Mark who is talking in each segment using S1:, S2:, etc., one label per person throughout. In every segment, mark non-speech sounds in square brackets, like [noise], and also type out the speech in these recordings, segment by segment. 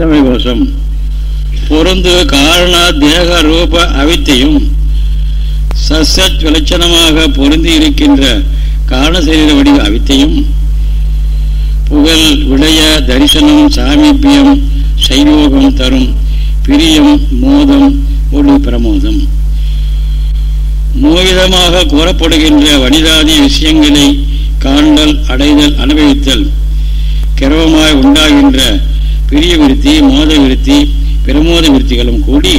S1: ஆனந்தமய கோஷம் பொருந்து காரண தேக ரூப அவித்தையும் சசத் விலட்சணமாக பொருந்தி இருக்கின்ற காரண சரீர வடிவ அவித்தையும் புகழ் விடய தரிசனம் சாமீபியம் சையோகம் தரும் பிரியம் மோதம் ஒளி பிரமோதம். மூவிதமாக கூறப்படுகின்ற வனிதாதி விஷயங்களை காண்டல் அடைதல் அனுபவித்தல் கிரவமாய் உண்டாகின்ற பிரிய விருத்தி மோத விருத்தி பிரமோத விருத்திகளும் கூடி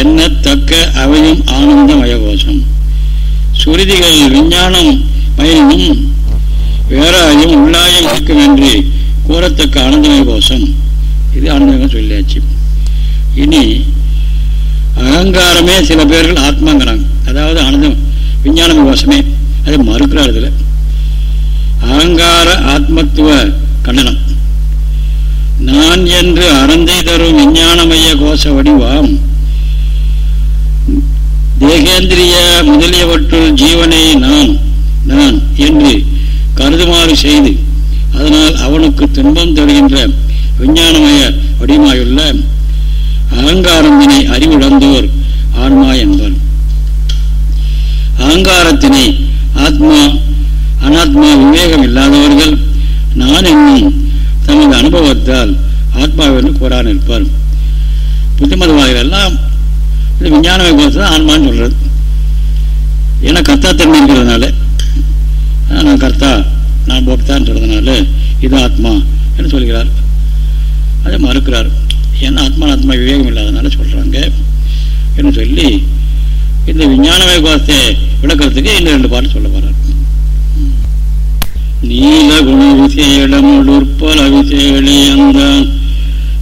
S1: எண்ணத்தக்க அவையும் ஆனந்த மயகோஷம். சுருதிகள் விஞ்ஞானம் மயிலும் வேறாயும் உள்ளாயும் இருக்கும் என்று கூறத்தக்க ஆனந்தமய கோஷம் இது ஆனந்தமயம் சொல்லியாச்சு. இனி அகங்காரமே சில பேர்கள் ஆத்மாங்கிறாங்க. அதாவது ஆனந்தம் விஞ்ஞான கோஷமே அதை மறுக்கிறார் இதில். அகங்கார ஆத்மத்துவ கண்டனம். நான் என்று அறந்தை தரும் விஞ்ஞானமய கோஷ வடிவாம் தேகேந்திரிய முதலியவற்றுள் ஜீவனை நான் நான் என்று கருதுமாறு செய்து அதனால் அவனுக்கு துன்பம் தருகின்ற விஞ்ஞானமய வடிவமாயுள்ள அகங்காரத்தினை அறிவிழந்தோர் ஆன்மா என்பர் அகங்காரத்தினை ஆத்மா அனாத்மா விவேகம் இல்லாதவர்கள் நான் என்னும் தமது அனுபவத்தால் ஆத்மாவென்று கூறான் இருப்பார் புத்திமதவாதிகள் எல்லாம் இது விஞ்ஞான தான் ஆன்மான்னு சொல்கிறது ஏன்னா கர்த்தா தன்மை இருக்கிறதுனால நான் கர்த்தா நான் போக்தான்றதுனால இது ஆத்மா என்று சொல்கிறார். அதை மறுக்கிறார். ஏன்னா ஆத்மா ஆத்மா விவேகம் இல்லாதனால சொல்கிறாங்க என்று சொல்லி இந்த விஞ்ஞான வேகத்தை விளக்கிறதுக்கு இந்த ரெண்டு பாட்டு சொல்ல போகிறார் நீலகுண குண விசேடம் உற்பல விசேடியந்தான்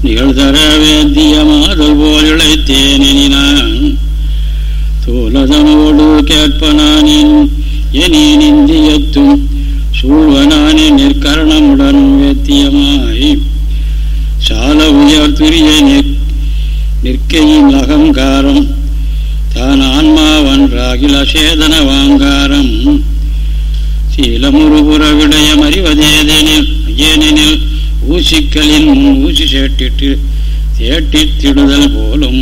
S1: நிகழ்தர வேத்தியமாதல் போல் இழைத்தேனினான் தோலதனோடு கேட்பனானின் எனி நிந்தியத்தும் சூழ்வனானே நிற்கரணமுடன் வேத்தியமாய். சால உயர் துரிய நிற்கையின் அகங்காரம் தான் ஆன்மாவன்றாகில சேதன வாங்காரம். சீலமுருபுற விடயம் அறிவதேதெனில் ஏனெனில் ஊசிக்களின் முன் ஊசி சேட்டிட்டு சேட்டித்திடுதல் போலும்.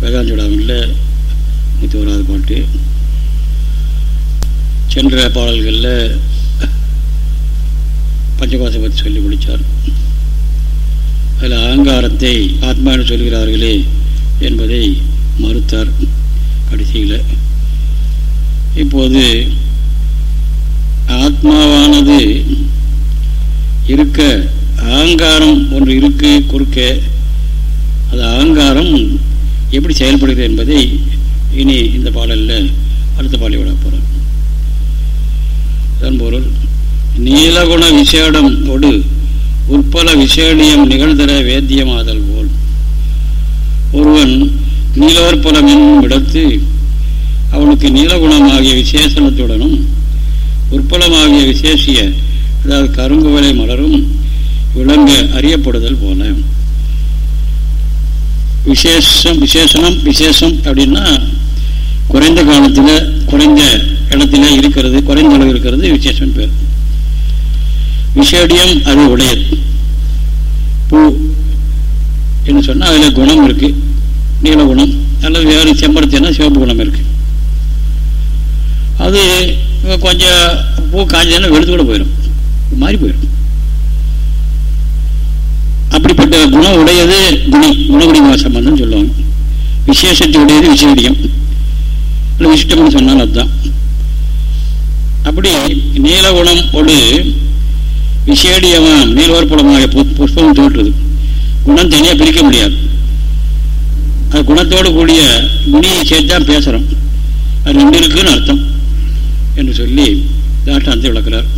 S1: வேதாஞ்சுடாமில்ல நூற்றி ஓராது பாட்டு. சென்ற பாடல்களில் பஞ்சகோசை பற்றி சொல்லி முடித்தார் அதில் அகங்காரத்தை ஆத்மா என்று சொல்கிறார்களே என்பதை மறுத்தார் கடைசியில். இப்போது ஆத்மாவானது இருக்க அகங்காரம் ஒன்று இருக்கு குறுக்க. அது அகங்காரம் எப்படி செயல்படுகிறது என்பதை இனி இந்த பாடலில் அடுத்த பாடலை விட போகிறார் அதன் பொருள் நீலகுண விசேடம் ஒடு உற்பல விசேடியம் நிகழ்தர வேத்தியமாதல் போல். ஒருவன் நீலோற்பலம் என்னும் இடத்து அவனுக்கு நீலகுணமாகிய விசேஷணத்துடனும் உற்பலமாகிய விசேஷிய அதாவது கருங்குவலை மலரும் விளங்க அறியப்படுதல் போல. விசேஷம் விசேஷனம் விசேஷம் அப்படின்னா குறைந்த காலத்தில் குறைந்த இடத்துல இருக்கிறது குறைந்த அளவு இருக்கிறது விசேஷம் பேர். விசேடியம் அது உடையது. பூ என்று சொன்னால் அதில் குணம் இருக்குது நீலகுணம் அல்லது வேறு செம்பருத்தினா சிவப்பு குணம் இருக்குது அது கொஞ்சம் பூ காஞ்சதுன்னா வெளுத்து கூட போயிடும் மாறி போயிடும் அப்படிப்பட்ட குணம் உடையது குணி குணகுடிமா சம்பந்தம் சொல்லுவாங்க. விசேஷத்தை உடையது விசேடியம் இல்லை விசிட்டம்னு சொன்னால் அதுதான். அப்படி நீலகுணம் ஒரு விசேடியமான நீலோற்படமாக புஷ்பம் தோற்றுது. குணம் தனியாக பிரிக்க முடியாது. அது குணத்தோடு கூடிய குணியை சேர்த்து தான் பேசுகிறோம் அது ரெண்டு இருக்குன்னு அர்த்தம். என்று சொல்லி தாட்டாந்தி விளக்கிறார்.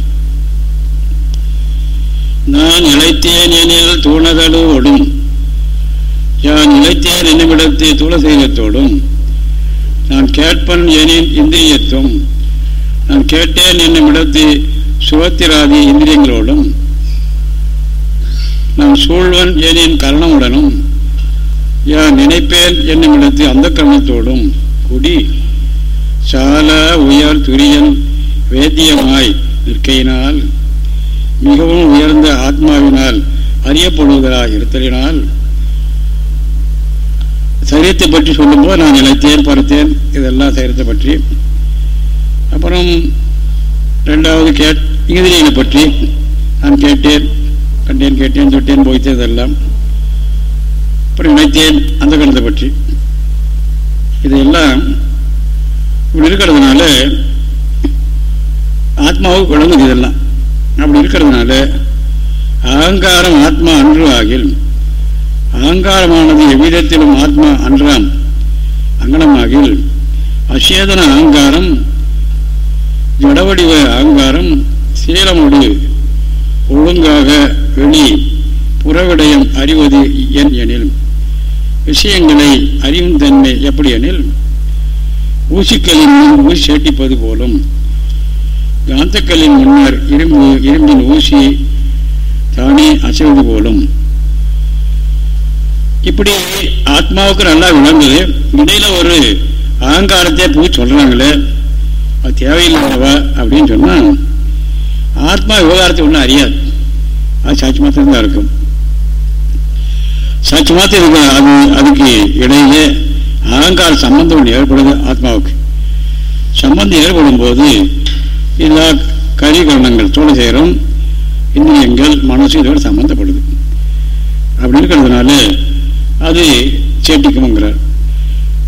S1: நான் இழைத்தேன் எனில் தூணதலோடும் யான் இழைத்தேன் என்னுமிடத்தை துளசீலத்தோடும் நான் கேட்பன் எனின் இந்திரியத்தும். நான் கேட்டேன் என்னுமிடத்து சுவத்திராதி இந்திரியங்களோடும். நான் சூழ்வன் எனின் கரணமுடனும். யான் நினைப்பேன் என்னுமிடத்து அந்த கரணத்தோடும் கூடி. சால உயர் துரியன் வேத்தியமாய் நிற்கையினால் மிகவும் உயர்ந்த ஆத்மாவினால் அறியப்படுவதாக இருத்தலினால் சரீரத்தை பற்றி சொல்லும்போது நான் இழைத்தேன் பறத்தேன் இதெல்லாம் சரீரத்தை பற்றி. அப்புறம் ரெண்டாவது கேட் இந்திரியங்களை பற்றி நான் கேட்டேன் கண்டேன் கேட்டேன் தொட்டேன் போய்த்தேன் இதெல்லாம். அப்புறம் நினைத்தேன் அந்த கணத்தை பற்றி. இதையெல்லாம் இப்படி இருக்கிறதுனால ஆத்மாவுக்கு விளங்குது இதெல்லாம். அப்படி இருக்கிறதுனால அகங்காரம் ஆத்மா அன்று ஆகில் அகங்காரமானது எவ்விதத்திலும் ஆத்மா அன்றாம். அங்கனமாகில் அசேதன அகங்காரம் ஜடவடிவ அகங்காரம் சீலமுடு ஒழுங்காக வெளி புறவிடயம் அறிவது என் எனில் விஷயங்களை அறியும் தன்மை எப்படி எனில் ஊசிக்கல்லின் ஊசி சேட்டிப்பது போலும் காந்தக்கல்லின் முன்னர் இரும்பு இரும்பின் ஊசி தானே அசைவது போலும். இப்படி ஆத்மாவுக்கு நல்லா விளங்குது. இடையில ஒரு அகங்காரத்தை போய் சொல்றாங்களே அது தேவையில்லைவா அப்படின்னு சொன்னா ஆத்மா விவகாரத்தை ஒன்றும் அறியாது. அது சாட்சி மாத்திரம் தான் இருக்கும். சாட்சி மாத்திரம் இருக்கு அது அதுக்கு இடையிலே அகங்கார சம்பந்தம் ஒன்று ஏற்படுது ஆத்மாவுக்கு. சம்பந்தம் ஏற்படும் போது எல்லா கரிகரணங்கள் தோழ சேரும் இந்திரியங்கள் மனசு இதோடு சம்பந்தப்படுது. அப்படி இருக்கிறதுனால அது சேட்டிக்கும்ங்கிறார்.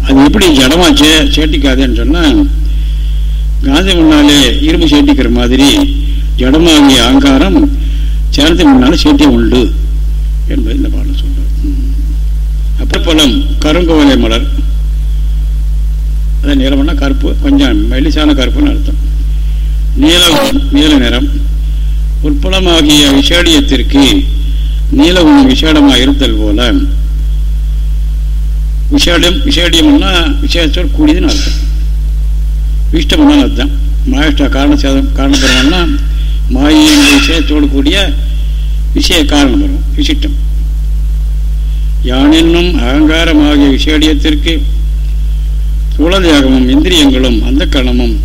S1: அது எப்படி ஜடமாச்சே சேட்டிக்காதேன்னு சொன்னால் காந்தி முன்னாலே இரும்பு சேட்டிக்கிற மாதிரி ஜடமாகிய அகங்காரம் சேர்ந்து முன்னால் சேட்டியம் உண்டு என்பது இந்த பாடம் சொல்றார். அப்பப்பழம் கருங்கோலை மலர். அதான் நீளம்னா கருப்பு கொஞ்சம் மெலிசான கருப்புன்னு அர்த்தம். நீல நீல நிறம். உட்புலமாகிய விஷேடியத்திற்கு நீல உணவு விஷேடமாக இருத்தல் போல. விஷேடம் விஷேடியம்னா விசேஷத்தோடு கூடியதுன்னு அர்த்தம். விஷ்டம்னா அர்த்தம் மாயிஷ்ட காரணசேதம் காரணபுரம்னா மாயின் விஷயத்தோடு கூடிய விஷய காரணபுரம் விசிட்டம். யானென்னும் அகங்காரமாகிய விஷேடியத்திற்கு சூழலியாகமும் இந்திரியங்களும் அந்த கணமும்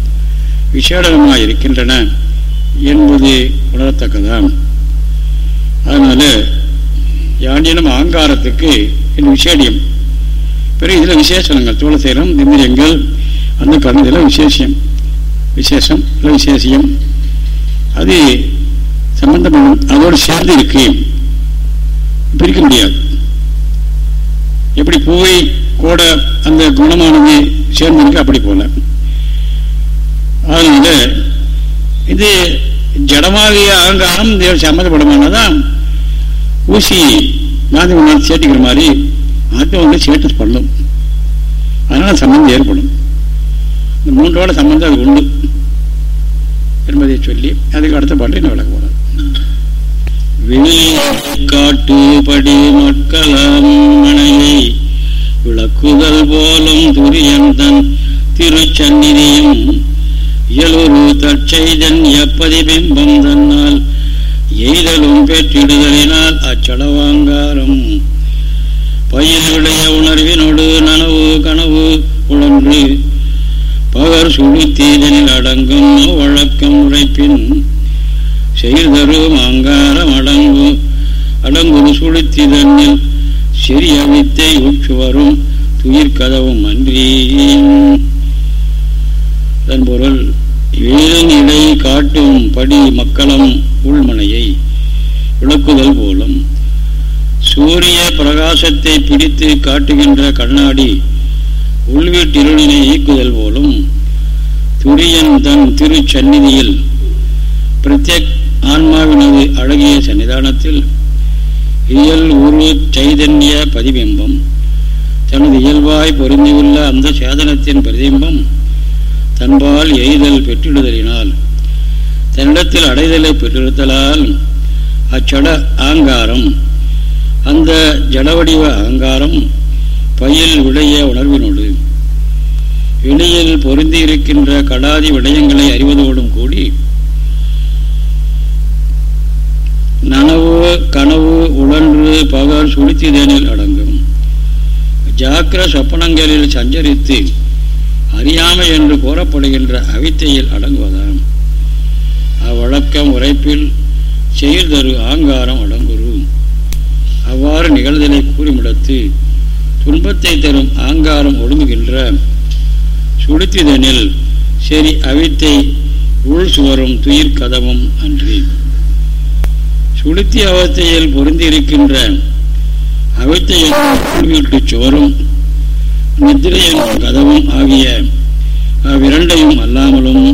S1: விசேடமாக இருக்கின்றன என்பது உணரத்தக்கதான் அதனால யாண்டினம் அகங்காரத்துக்கு இந்த விசேடியம். பிறகு இதில் விசேஷங்கள் தோளசேரம் இந்திரியங்கள் அந்த கருந்தில் விசேஷம் விசேஷம் இல்லை விசேஷியம். அது சம்பந்தப்படும் அதோடு சேர்ந்து இருக்கு பிரிக்க முடியாது. எப்படி பூவை கூட அந்த குணமானது சேர்ந்திருக்கு அப்படி போல அதனால இது ஜடமாகிய அகங்காரம் சம்மந்தப்படமானதான் ஊசி காந்தி முன்னாள் சேர்த்துக்கிற மாதிரி ஆத்மா வந்து பண்ணும். அதனால சம்பந்தம் ஏற்படும். இந்த மூன்றோட சம்பந்தம் அது உண்டு. என்பதை சொல்லி அதுக்கு அடுத்த பாட்டு என்ன விளக்க போறார் காட்டு படி மக்களாம் மனையை விளக்குதல் போலும் துரியந்தன் திருச்சந்நிதியும் இயலுரு தற்செய்தன் எப்பதி பிம்பம் தன்னால் எய்தலும் பெற்றிடுதலினால் அச்சடவாங்காரம். பயிலுடைய உணர்வினோடு நனவு கனவு உழன்று பவர் சுழித்தீதனில் அடங்கும் வழக்கம் உழைப்பின் செய்தரும் அங்காரம் அடங்கு அடங்குரு சுழித்திதனில் சிறிய வித்தை உற்று வரும் துயிர் கதவும் அன்றி அதன் பொருள் வேலும் இடை காட்டும் படி மக்களம் உள்மனையை விளக்குதல் போலும். சூரிய பிரகாசத்தை பிடித்து காட்டுகின்ற கண்ணாடி உள்வீட்டிருளினை ஈக்குதல் போலும். துரியன் தன் திருச்சந்நிதியில் பிரத்யக் ஆன்மாவினது அழகிய சன்னிதானத்தில் இயல் உரு சைதன்ய பிரதிபிம்பம் தனது இயல்பாய் பொருந்தியுள்ள அந்த சேதனத்தின் பிரதிபிம்பம் தன்பால் எய்தல் பெற்றிடுதலினால் தன்னிடத்தில் அடைதலை பெற்றிருத்தலால் அச்சட ஆங்காரம் அந்த ஜடவடிவ அகங்காரம் பையில் விடைய உணர்வினோடு வெளியில் பொருந்தி இருக்கின்ற கடாதி விடயங்களை அறிவதோடும் கூடி கனவு உழன்று பகல் சுழித்திதேனில் அடங்கும். ஜாக்கிர சொப்பனங்களில் சஞ்சரித்து அறியாமை என்று கூறப்படுகின்ற அவித்தையில் அடங்குவதாம். அவ்வழக்கம் உரைப்பில் செயல்தரு ஆங்காரம் அடங்குரு. அவ்வாறு நிகழ்தலை கூறிமிடத்து துன்பத்தை தரும் ஆங்காரம் ஒடுங்குகின்ற சுடுத்திதனில் சரி அவித்தை உள் சுவரும் துயிர் கதவும் அன்றி. சுளுத்தி அவஸ்தையில் பொருந்திருக்கின்ற அவித்தையின் சுவரும் நித்திரையின் கதவும் ஆகிய அவ்விரண்டையும் அல்லாமலும்.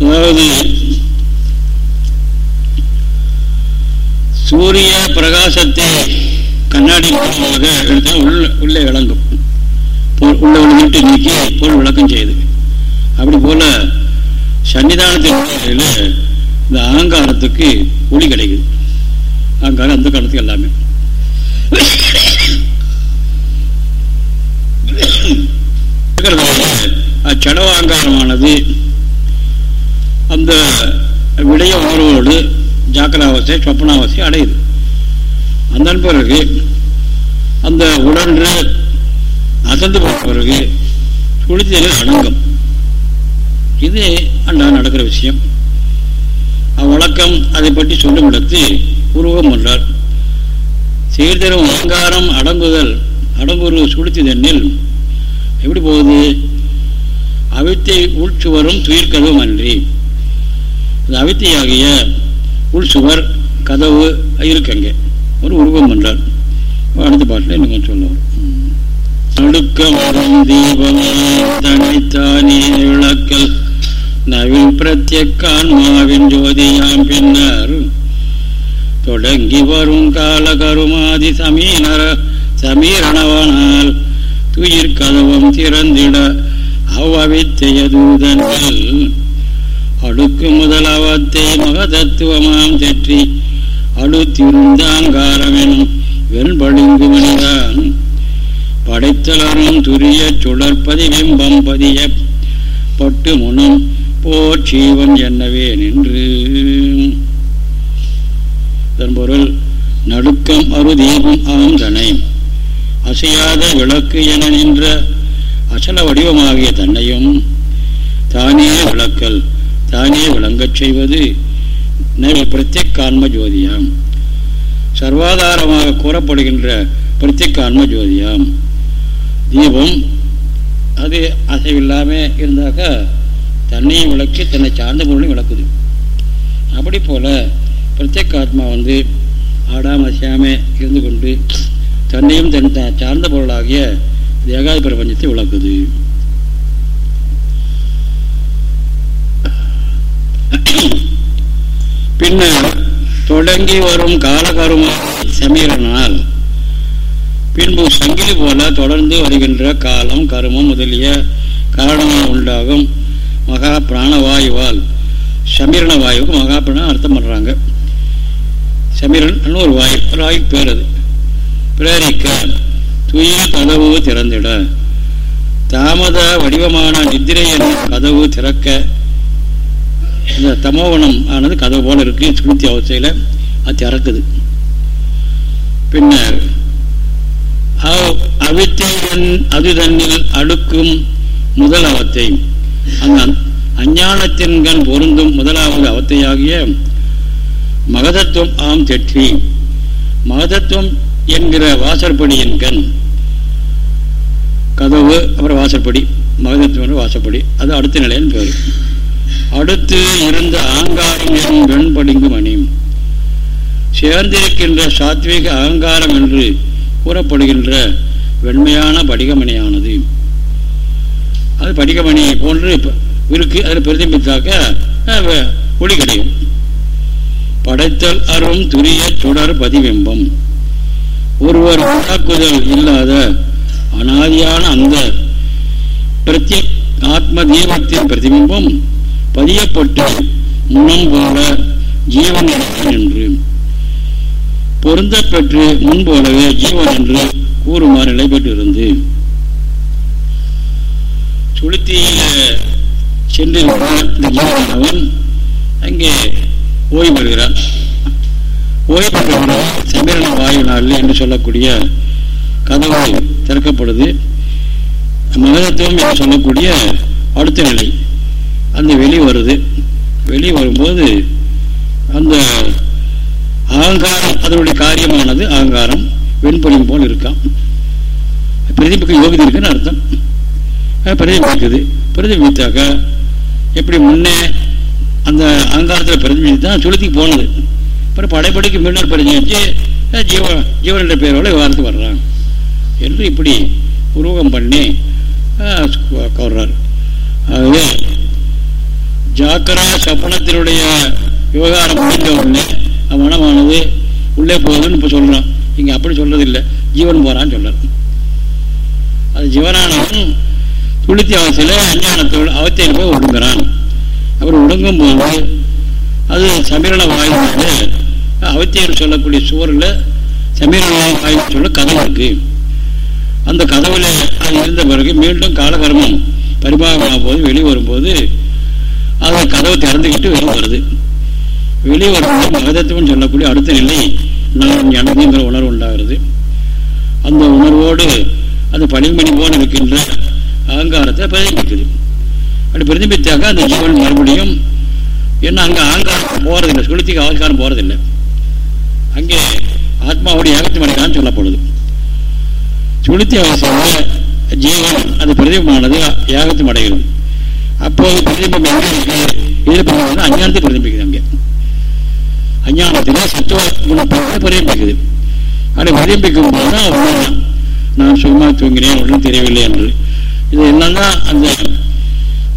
S1: அதாவது சூரிய பிரகாசத்தை கண்ணாடி மூலமாக எடுத்தால் உள்ள உள்ளே விளங்கும். உள்ள விளங்கிட்டு நீக்கி பொருள் விளக்கம் செய்யுது அப்படி போல சன்னிதானத்தின் இந்த அகங்காரத்துக்கு ஒளி கிடைக்குது. அகங்காரம் அந்த காலத்துக்கு எல்லாமே. [coughs] அச்சடவாங்காரமானது அந்த விடய உணர்வோடு ஜாக்கிராவசை சொப்பனாவசை அடையுது. அந்த பிறகு அந்த உடன்று அசந்து போன பிறகு சுழித்தலில் அடங்கும். இது அண்டா நடக்கிற விஷயம். அவ்வழக்கம் அதை பற்றி சொல்லும் இடத்து உருவம் என்றார் சீர்தரும் அலங்காரம் அடங்குதல் அடங்குரு சுழித்ததென்னில் எப்படி போகுது? அவித்தை உள்சுவரும் துயிர்கதவும் அன்றி. அந்த அவித்தையாகிய உள்சுவர் கதவு இருக்கங்க ஒரு உருவம் என்றார் அடுத்த பாட்டில் இன்னும் சொல்லுவார் வரும் தீபமே தனித்தானே விளக்கல். நவில் பிரத்யக்கான்மாவின் ஜோதியாம் பின்னர் தொடங்கி வரும் கால கருமாதி சமீனர சமீரணவனால் துயிர் கதவம் திறந்திட அவ்வவித்தைய தூதன்கள் அடுக்கு முதல் அவத்தை மகதத்துவமாம் தெற்றி அடுத்திருந்தாங்காரமெனும் வெண்படுங்கு மனிதான். படைத்தலரும் துரிய சுடற்பதி பிம்பம் பதிய பட்டு முனம் போர் என்னவே நின்று. இதன் பொருள் நடுக்கம் அருதீபம் ஆம் அசையாத விளக்கு என நின்ற அசல வடிவமாகிய தன்னையும் தானே விளக்கல் தானே விளங்கச் செய்வது பிரத்யேகான்ம ஜோதியாம். சர்வாதாரமாக கூறப்படுகின்ற பிரத்யேகான்ம ஜோதியாம். தீபம் அது அசைவில்லாமல் இருந்தாக்கா தன்னையும் விளக்கி தன்னை சார்ந்த பொருளையும் விளக்குது. அப்படி போல் பிரத்யேக ஆத்மா வந்து ஆடாம அசையாமல் இருந்து கொண்டு தன்னையும் தன் சார்ந்த பொருளாகிய ஏகாதி பிரபஞ்சத்தை விளக்குது. பின்னர் தொடங்கி வரும் காலகரும சமீரனால் பின்பு சங்கிலி போல தொடர்ந்து வருகின்ற காலம் கருமம் முதலிய காரணமாக உண்டாகும். மகா பிராணவாயுவால் சமீரண வாயுவுக்கு மகா பிராணம் அர்த்தம் பண்ணுறாங்க சமீரன் ஒரு வாயு ஒரு பேர் அது பிரேரிக்க துய கதவு திறந்திட. தாமத வடிவமான நித்திரையின் கதவு திறக்க. இந்த தமோவனம் ஆனது கதவு போல இருக்கு சுளுத்தி அவசையில் அது திறக்குது. பின்னர் அவித்தையின் அதுதன்னில் அடுக்கும் முதல் அவத்தை ஆனால் அஞ்ஞானத்தின்கண் பொருந்தும் முதலாவது அவத்தையாகிய மகதத்துவம் ஆம் தெற்றி. மகதத்துவம் என்கிற வாசற்படியின் கண். கதவு அப்புறம் வாசற்படி மகதத்துவம் வாசப்படி அது அடுத்த நிலையின் பேர். அடுத்து இருந்த ஆங்காரம் எனும் வெண்படிங்கு அணியும் சேர்ந்திருக்கின்ற சாத்வீக அகங்காரம் என்று கூறப்படுகின்ற வெண்மையான படிகமணியானது. அது படிகமணி போன்று இருக்கு அதில் பிரதிபித்தாக்க ஒளி கிடையும். படைத்தல் அரும் துரிய தொடர் பதிபிம்பம் ஒருவர் உண்டாக்குதல் இல்லாத அனாதியான அந்த பிரத்ய ஆத்ம தீபத்தின் பிரதிபிம்பம் பதியப்பட்டு முனம் போல ஜீவன் என்று பொருந்த பெற்று முன்போலவே ஜீவன் என்று கூறுமாறு நிலை பெற்றிருந்து சுளுத்தியில சென்று இந்த ஜீவனானவன் அங்கே ஓய்வு பெறுகிறான் ஓய்வு பெற்றவுடன் சமீரண வாயு நாள் என்று சொல்லக்கூடிய கதவு திறக்கப்படுது. மகதத்துவம் என்று சொல்லக்கூடிய அடுத்த நிலை. அந்த வெளி வருது. வெளி வரும்போது அந்த அகங்காரம் அதனுடைய காரியமானது அகங்காரம் வெண்பொழியும் போல் இருக்கான் பிரதிபிக்க யோகிதம் இருக்குன்னு அர்த்தம். பிரதிபிக்குது பிரதிபலித்தாக்கா எப்படி முன்னே அந்த அகங்காரத்தில் பிரதிபலித்து தான் சுளுத்திக்கு போனது. அப்புறம் படைப்படைக்கு மீண்டும் பிரதிபலிச்சு ஜீவ ஜீவனுடைய பேரோட விவகாரத்துக்கு வர்றான் என்று இப்படி உருவகம் பண்ணி கவர்றார். ஆகவே ஜாக்கிரா சப்பனத்தினுடைய விவகாரம் முடிஞ்ச உடனே மனமானது உள்ளே போகுதுன்னு இப்போ சொல்கிறான் இங்கே அப்படி சொல்கிறது இல்லை ஜீவன் போகிறான்னு சொல்கிறார் அது ஜீவனானவன் துளித்தி அவசியில் அஞ்ஞானத்தோடு அவத்தையில் போய் ஒடுங்குறான். அப்புறம் ஒடுங்கும் போது அது சமீரண வாயுனால அவத்தியர் சொல்லக்கூடிய சுவரில் சமீரண வாயு சொல்ல கதவு இருக்கு. அந்த கதவுல அது இருந்த பிறகு மீண்டும் காலகர்மம் பரிபாகமான போது வெளியே வரும்போது அது கதவை திறந்துக்கிட்டு வெளியே வருது. வெளியே வரும்போது மகதத்துவம் சொல்லக்கூடிய அடுத்த நிலை நான் எனக்குங்கிற உணர்வு உண்டாகிறது. அந்த உணர்வோடு அந்த பனிமணி போல இருக்கின்ற அகங்காரத்தை பிரதிபிக்குது அப்படி பிரதிபித்தாக்க அந்த ஜீவன் மறுபடியும் என்ன அங்கே அகங்காரம் போறதில்லை. சுளுத்திக்கு ஆஸ்காரம் போறதில்லை. அங்கே ஆத்மாவுடைய ஏகத்து மடைக்கான்னு சொல்லப்படுது. சுளுத்தி அவசியம் ஜீவன் அது பிரதிபமானது ஏகத்து அடைகிறது. அப்போது பிரதிபம் எங்கே அஞ்ஞானத்தை பிரதிபிக்குது அங்கே. அஞ்ஞானத்தில் சத்துவ குணப்படுத்த பிரதிபிக்குது. அப்படி பிரதிபிக்கும் போது தான் நான் சும்மா தூங்கினேன் ஒன்றும் தெரியவில்லை என்று. இது எல்லாம் தான் அந்த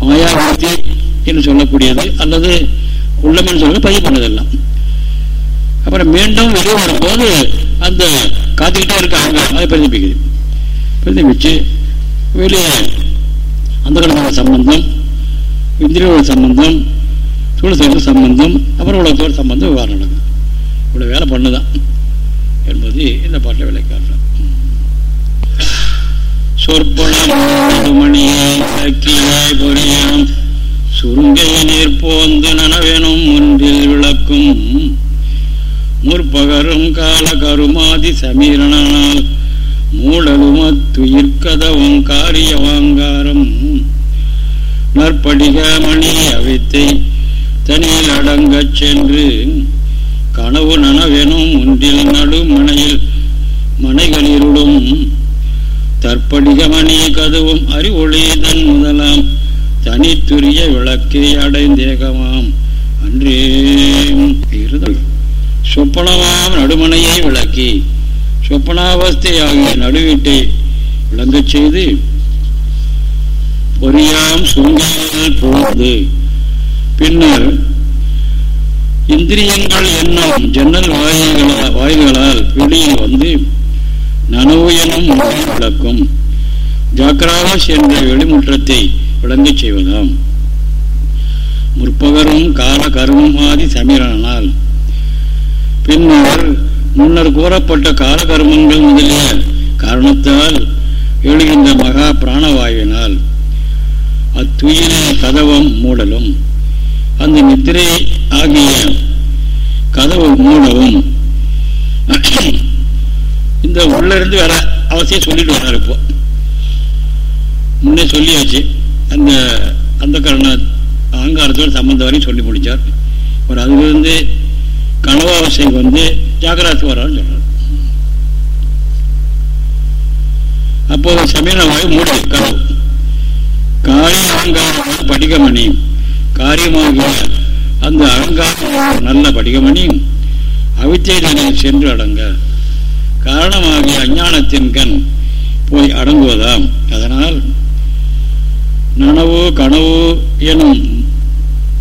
S1: மாயாவர்த்தி என்று சொல்லக்கூடியது அல்லது உள்ளமென்று சொல்ல பதிவு பண்ணதெல்லாம். அப்புறம் மீண்டும் வெளியே வரும்போது அந்த காத்துக்கிட்டே இருக்க அங்க அதை பிரதிபிக்குது. பிரதிபிச்சு வெளியே அந்த கடந்த சம்பந்தம் இந்திரியோட சம்பந்தம் சூழல் சம்பந்தம் அப்புறம் உலகத்தோட சம்பந்தம் விவகாரம் நடக்குது. இவ்வளோ வேலை பண்ணுதான் என்பது இந்த பாட்டில் விலை காட்டுறேன் சொற்பொழமணியாய் பொறியாம் சுருங்கை நீர் போந்து நனவெனும் ஒன்றில் விளக்கும். முற்பகரும் கால கருமாதி சமீரணனால் மூடலுமத்துயிர்கதவும் காரிய வாங்காரம். நற்படிக மணி அவித்தை தனியில் அடங்கச் சென்று கனவு நனவெனும் ஒன்றில் நடுமனையில் மனைகளிருடும் தற்படிகமணி கதுவும் அறிவொளி தன் முதலாம். தனித்துரிய விளக்கை அடைந்தேகமாம். அன்றே சொப்பனமாம் நடுமனையை விளக்கி. சொப்பனாவஸ்தையாக நடுவீட்டை விளங்கச் செய்து பொறியாம் சுங்காமல் போவது பின்னர் இந்திரியங்கள் என்னும் ஜன்னல் வாயுகளால் வாயுகளால் வெளியில் வந்து நனவு எனும் விளக்கும். ஜாக்கிராவாஸ் என்ற வெளிமுற்றத்தை விளங்கச் செய்வதாம். முற்பகரும் கால கருமமாதி ஆதி சமீரனால் பின்னர் முன்னர் கூறப்பட்ட கால கருமங்கள் முதலிய காரணத்தால் எழுகின்ற மகா பிராணவாயுவினால் அத்துயில கதவம் மூடலும். அந்த நித்திரை ஆகிய கதவு மூடவும் இந்த உள்ள இருந்து வேற அவசியம் சொல்லிட்டு வர்றாரு இப்போ. முன்னே சொல்லியாச்சு. அந்த அந்த கரண அகங்காரத்தோட சம்பந்தம் வரையும் சொல்லி முடிச்சார். ஒரு அதுலேருந்து கனவாவசைக்கு வந்து ஜாகிரத்துக்கு வரான்னு சொல்றாரு. அப்போது சமீன மூடி கனவு. காரிய அகங்காரம் படிகமணி காரியமாகிய அந்த அகங்காரம் நல்ல படிகமணி அவித்தை சென்று அடங்க காரணமாகிய அஞ்ஞானத்தின் கண் போய் அடங்குவதாம். அதனால் நனவு கனவு எனும்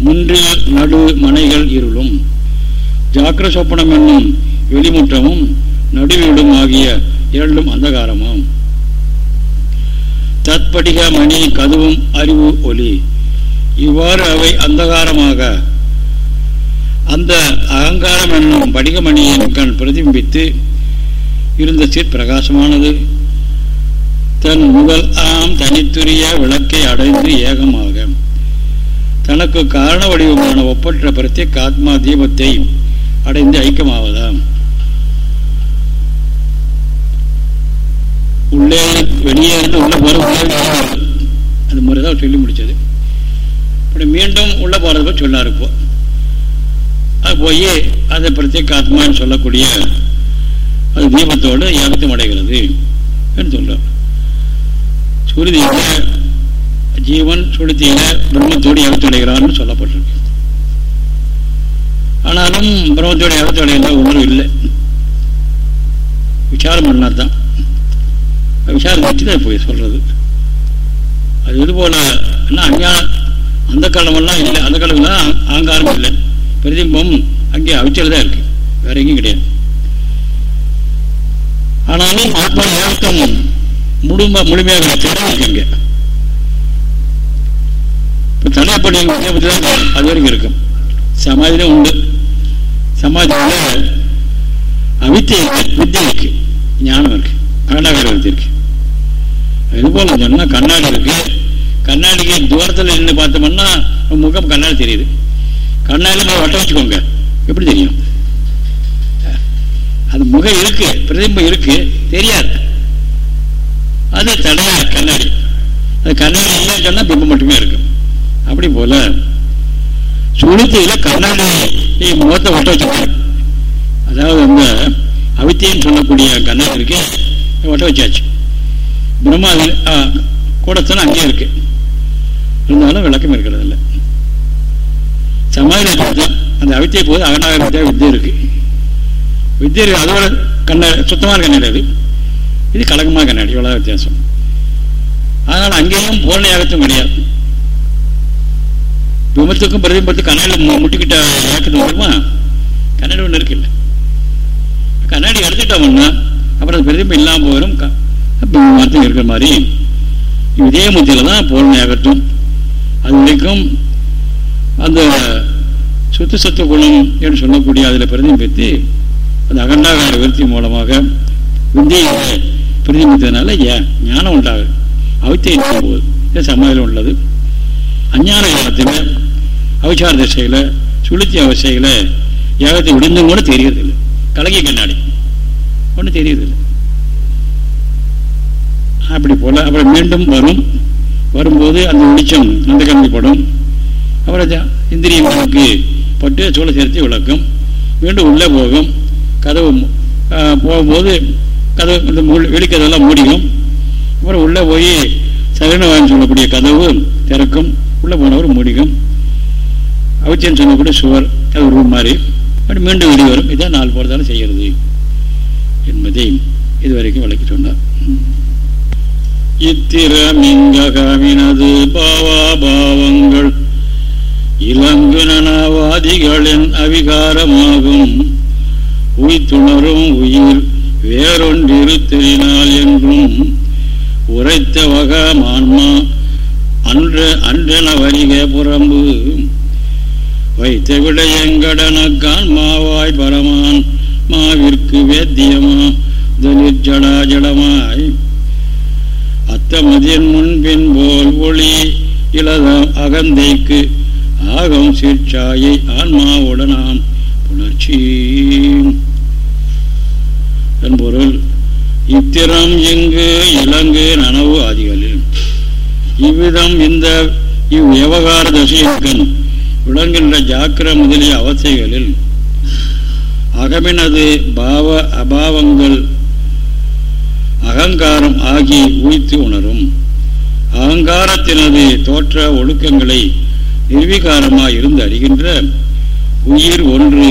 S1: முன்றில் நடு மனைகள் இருளும் ஜாக்கிர சொப்பனம் என்னும் வெளிமுற்றமும் நடுவீடும் ஆகிய இரண்டும் அந்தகாரமாம். தற்படிக மணி கதுவும் அறிவு ஒலி இவ்வாறு அவை அந்தகாரமாக அந்த அகங்காரம் என்னும் படிகமணியின் கண் பிரதிபிம்பித்து இருந்த சீர் பிரகாசமானது. தன் முதல் ஆம் தனித்துரிய விளக்கை அடைந்து ஏகமாக. தனக்கு காரண வடிவமான ஒப்பற்ற பிரத்யேக ஆத்மா தீபத்தை அடைந்து ஐக்கியமாவதாம். உள்ளே வெளியே இருந்து உள்ள போற அது மாதிரிதான் சொல்லி முடிச்சது. இப்படி மீண்டும் உள்ள போறது சொன்னார் அது போய் அதை பிரத்யேக ஆத்மான்னு சொல்லக்கூடிய அது தீபத்தோடு ஏகத்தம் அடைகிறது என்று சொல்றார். சுருதியில ஜீவன் சுருதியில பிரம்மத்தோடு ஏகத்தம் அடைகிறான்னு சொல்லப்பட்டிருக்கு. ஆனாலும் பிரம்மத்தோட ஏகத்தம் அடைகிற ஒன்றும் இல்லை. விசாரம் பண்ணாதான் விசாரம் வச்சு தான் போய் சொல்றது. அது இது போல என்ன அந்த காலமெல்லாம் இல்லை. அந்த காலமெல்லாம் ஆங்காரம் இல்லை. பிரதிபம் அங்கே அவிச்சல் தான் இருக்கு. வேற எங்கேயும் கிடையாது. ஆனாலும் ஆத்மா ஏக்கம் முழும முழுமையாக திறன் இருக்கு இப்போ தடைப்படி அது வரைக்கும் இருக்கும். சமாதியிலும் உண்டு. சமாதியில் அவித்தை வித்தியை இருக்கு ஞானம் இருக்கு கண்ணாடி இருக்கு. இது போல சொன்னா கண்ணாடி இருக்கு. கண்ணாடிக்கு தூரத்தில் நின்று பார்த்தோம்னா முகம் கண்ணாடி தெரியுது. கண்ணாடி வட்டம் வச்சுக்கோங்க. எப்படி தெரியும்? அது முகம் இருக்கு பிரதிபம் இருக்கு தெரியாது. அது தடையா கண்ணாடி. அது கண்ணாடி இல்லைன்னு சொன்னா பிம்பம் மட்டுமே இருக்கும் அப்படி போல சுளுத்தியில கண்ணாடி முகத்தை ஒட்ட வச்சுருக்காங்க அதாவது அந்த அவித்தியன்னு சொல்லக்கூடிய கண்ணாடி இருக்கு ஒட்ட வச்சாச்சு. பிரம்மா கூடத்தன அங்கேயே இருக்கு. இருந்தாலும் விளக்கம் இருக்கிறது இல்லை சமாதி அந்த அவித்தியை போது அகநாக வித்தியா வித்தியை இருக்கு. வித்தியர் அதோட கண்ணாடி சுத்தமான கண்ணாடி அது. இது கலகமான கண்ணாடி இவ்வளோ வித்தியாசம். அதனால் அங்கேயும் பூர்ண யாகத்தும் கிடையாது. விமத்துக்கும் பிரதிபத்துக்கும் கண்ணாடியில் முட்டிக்கிட்ட யாக்கத்து வருமா கண்ணாடி ஒன்று இருக்குல்ல கண்ணாடி எடுத்துட்டோம்னா அப்புறம் பிரதிபம் இல்லாமல் போயிடும் மரத்தில் இருக்கிற மாதிரி. இதே முத்தியில் தான் பூர்ண யாகத்தும் அது வரைக்கும் அந்த சுத்து சத்துவ குணம் என்று சொல்லக்கூடிய அதில் பிரதிபித்து அந்த அகண்டாகார விருத்தி மூலமாக வித்தியை ஏன் ஞானம் உண்டாகுது. அவித்தை போது இது சமாதியில் உள்ளது. அஞ்ஞான காலத்தில் அவசார திசையில் சுளுத்தி அவசையில் ஏகத்தை விடுந்தும் கூட தெரியறதில்லை. கலங்கி கண்ணாடி. ஒன்றும் தெரியறதில்லை. அப்படி போல அப்புறம் மீண்டும் வரும். வரும்போது அந்த வெளிச்சம் அந்த கண்ணிப்படும் அப்புறம் இந்திரியங்களுக்கு பட்டு சூழ சேர்த்து விளக்கும். மீண்டும் உள்ளே போகும். கதவு போகும்போது கதவு இந்த வெளிக்கதவெல்லாம் மூடிக்கும் அப்புறம் உள்ளே போய் சகனவான் சொல்லக்கூடிய கதவு திறக்கும். உள்ளே போனவர் மூடிக்கும் அவச்சியம் சொல்லக்கூடிய சுவர் அது ரூம் மாதிரி. அப்படி மீண்டும் வெளியே வரும். இதான் நாலு போகிறதால செய்கிறது என்பதை இதுவரைக்கும் விளக்கி சொன்னார். இத்திரமிங்ககமினது பாவாபாவங்கள் இலங்கு நனவாதிகளின் அவிகாரமாகும். உய்துணரும் உயிர் வேறொன்றிருத்தினால் என்றும் உரைத்த வக மான்மா அன்று அன்றன வருக புறம்பு. வைத்த விடயங்கடனக்கான் மாவாய் பரமான் மாவிற்கு வேத்தியமா தலிர் ஜடா ஜடமாய் அத்தமதியின் முன்பின் போல் ஒளி இளதாம் அகந்தைக்கு ஆகம் சீர்ச்சாயை ஆன்மாவுடனாம் புணர்ச்சி என்பொருள் இத்திரம் இங்கு இலங்கு நனவு ஆதிகளில். இவ்விதம் இந்த இவ்வியவகார தசையக்கன் விளங்குகின்ற ஜாக்கிர முதலிய அவசைகளில் அகமினது பாவ அபாவங்கள் அகங்காரம் ஆகி உயித்து உணரும். அகங்காரத்தினது தோற்ற ஒழுக்கங்களை நிர்வீகாரமாக இருந்து அறிகின்ற உயிர் ஒன்று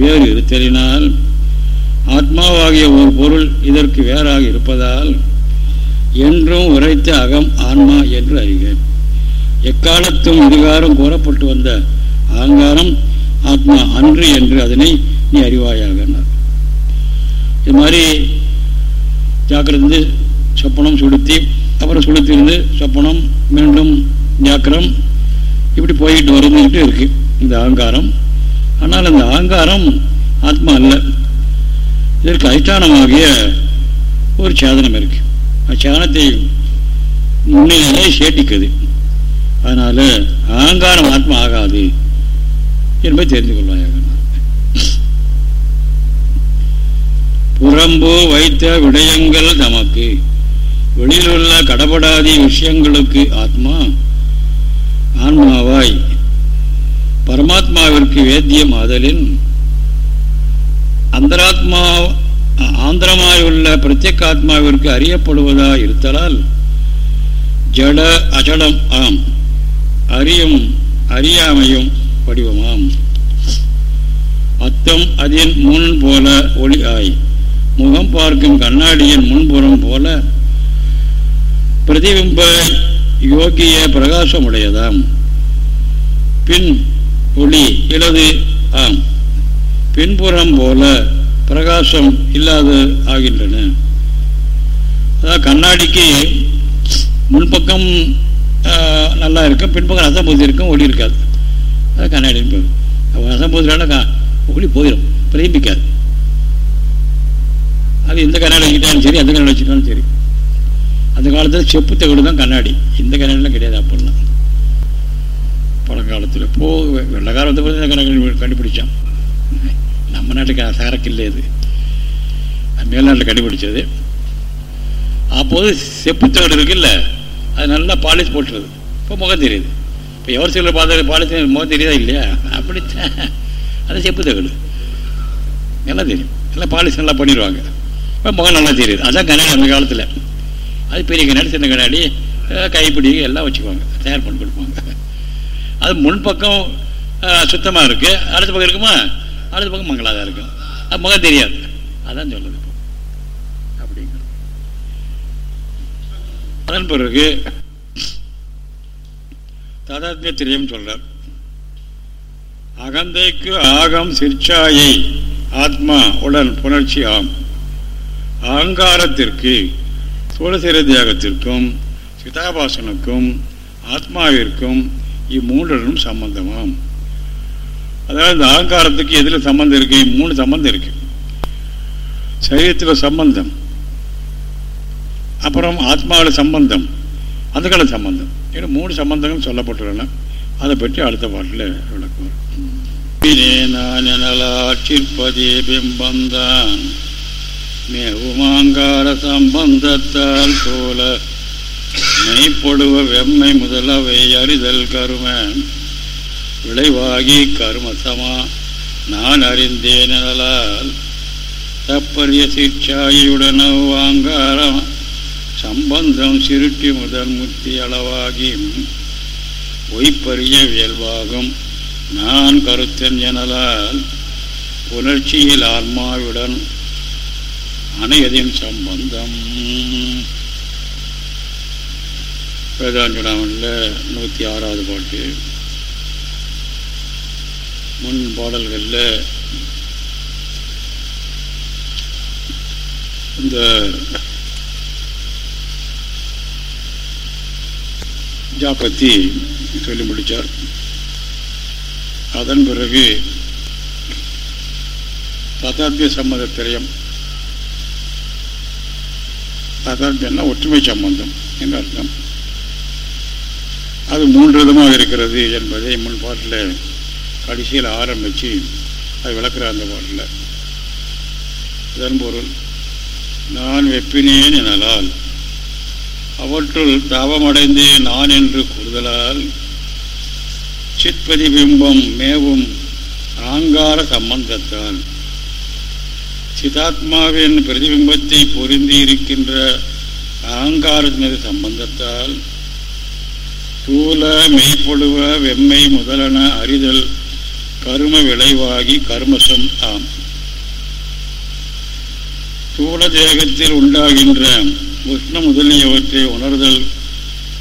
S1: வேறு இருத்தலினால். ஆத்மாவாகிய ஒரு பொருள் இதற்கு வேறாக இருப்பதால் என்றும் உரைத்த அகம் ஆன்மா என்று அறிக எக்காலத்தும் இதுகாரம் கூறப்பட்டு வந்த அகங்காரம் ஆத்மா அன்று என்று அதனை நீ அறிவாயாக இது மாதிரி ஜாக்கிரந்து சொப்பனம் சுடுத்தி அப்புறம் சுடுத்திருந்து சொப்பனம் மீண்டும் ஜாக்கிரம் இப்படி போயிட்டு வருந்துக்கிட்டு இருக்கு இந்த அகங்காரம். ஆனால் இந்த அகங்காரம் ஆத்மா அல்ல. இதற்கு அதிஷ்டானமாகிய ஒரு சேதனம் இருக்கு. அச்சேதனத்தை முன்னிலையே சேட்டிக்குது. அதனால அகங்காரம் ஆத்மா ஆகாது என்பதை தெரிந்து கொள்வாயாக புறம்பு வைத்த விடயங்கள் தமக்கு. வெளியிலுள்ள கடப்படாத விஷயங்களுக்கு ஆத்மா ஆன்மாவாய் பரமாத்மாவிற்கு வேத்தியம் ஆதலின் அந்தராத்மா ஆந்திரமாயுள்ள பிரத்யேகாத்மாவிற்கு அறியப்படுவதா இருத்தலால் ஜட அஜடம் ஆம். அறியும் அறியாமையும் வடிவமாம். அத்தம் அதன் முன் போல ஒளி ஆய். முகம் பார்க்கும் கண்ணாடியின் முன்புறம் போல பிரதிபிம்ப யோகிய பிரகாசமுடையதாம். பின் ஒளி இலது ஆம். பின்புறம் போல பிரகாசம் இல்லாத ஆகின்றன. அதாவது கண்ணாடிக்கு முன்பக்கம் நல்லா இருக்கும் பின்பக்கம் ரசம்பூசி இருக்கும் ஒளி இருக்காது. அது கண்ணாடி. ரசம்பூசினால ஒளி போயிடும் பிரேமிக்காது. அது எந்த கண்ணாடி வச்சுக்கிட்டாலும் சரி எந்த கண்ணாடி வச்சுக்கிட்டாலும் சரி. அந்த காலத்தில் செப்பு தகடு தான் கண்ணாடி. இந்த கண்ணாடிலாம் கிடையாது அப்படின்னா பழங்காலத்தில். போ வெள்ள பற்றி கண்ணாடி கண்டுபிடிச்சான். நம்ம நாட்டுக்கு சரக்கு இது. மேல்நாட்டில் கண்டுபிடிச்சது. அப்போது செப்பு இருக்குல்ல அது நல்லா பாலிஷ் போட்டுருது. இப்போ முகம் தெரியுது. இப்போ எவர் சிலர் பார்த்து பாலிஷ் முகம் தெரியுதா இல்லையா? அப்படித்தான். அது செப்பு தகடு. நல்லா தெரியும். எல்லாம் பாலிஷ் நல்லா பண்ணிடுவாங்க. இப்போ முகம் நல்லா தெரியுது. அதுதான் கண்ணாடி அந்த காலத்தில். அது பெரிய கண்ணாடி சின்ன கண்ணாடி கைப்பிடி எல்லாம் வச்சுக்குவாங்க. தயார் பண்ணி கொடுப்பாங்க. அது முன்பக்கம் சுத்தமாக இருக்குது அடுத்த பக்கம் இருக்குமா? அடுத்த பக்கம் மங்களாக தான் இருக்கும். அது முகம் தெரியாது. அதான் சொல்லுது அப்படிங்கிறது. அதன் பிறகு ததாத்மிய திரியம் சொல்றார். அகந்தைக்கு ஆகம் சிற்சாயை ஆத்மா உடன் புணர்ச்சி ஆம். அகங்காரத்திற்கு சூழசீர தியாகத்திற்கும் சிதாபாசனுக்கும் ஆத்மாவிற்கும் இம்மூன்றும் சம்பந்தமாம். அதாவது இந்த அகங்காரத்துக்கு எதில் சம்பந்தம் இருக்கு? மூணு சம்பந்தம் இருக்கு. சரீரத்தில் சம்பந்தம். அப்புறம் ஆத்மாவில் சம்பந்தம். அந்த கால சம்பந்தம். ஏன்னா மூணு சம்பந்தங்கள் சொல்லப்பட்டுள்ளன அதை பற்றி அடுத்த பாட்டில் விளக்குவார் நான் பிம்பந்தான். மேவுமாங்கார சம்பந்தத்தால் போல மெய்ப்படுவ வெம்மை முதலவை அறிதல் கருவன் விளைவாகி கருமசமா. நான் அறிந்தேன் எனலால் தப்பரிய சிற்சாயுடன வாங்காரம் சம்பந்தம் சிருட்டி முதல் முத்தி அளவாகி ஒய்ப்பரிய வியல்வாகும் நான் கருத்தன் எனலால் புணர்ச்சியில் ஆன்மாவுடன் அணையதின் சம்பந்தம். வேதாஞ்சனாமனில் நூற்றி ஆறாவது பாட்டு. முன் பாடல்களில் இந்த ஜா பற்றி சொல்லி முடித்தார் அதன் பிறகு ததாத்திய சம்மத திரயம் ததாத்தியம்னா ஒற்றுமை சம்பந்தம் என்று அர்த்தம். அது மூன்று விதமாக இருக்கிறது என்பதை முன் பாட்டில் கடைசியில் ஆரம்பித்து அது விளக்குற அந்த பாட்டில் இதன் பொருள் நான் வெப்பினேன் எனலால் அவற்றுள் தாபமடைந்தே நான் என்று கூறுதலால் சித்பிரதிபிம்பம் மேவும் ஆங்கார சம்பந்தத்தால் சிதாத்மாவின் பிரதிபிம்பத்தை பொருந்தி இருக்கின்ற அகங்காரத்தினது சம்பந்தத்தால் தூல மெய்ப்பொழுவ வெம்மை முதலன அறிதல் கரும விளைவாகி கர்மசம் ஆம் தூள தேகத்தில் உண்டாகின்ற உஷ்ண முதலியவற்றை உணர்தல்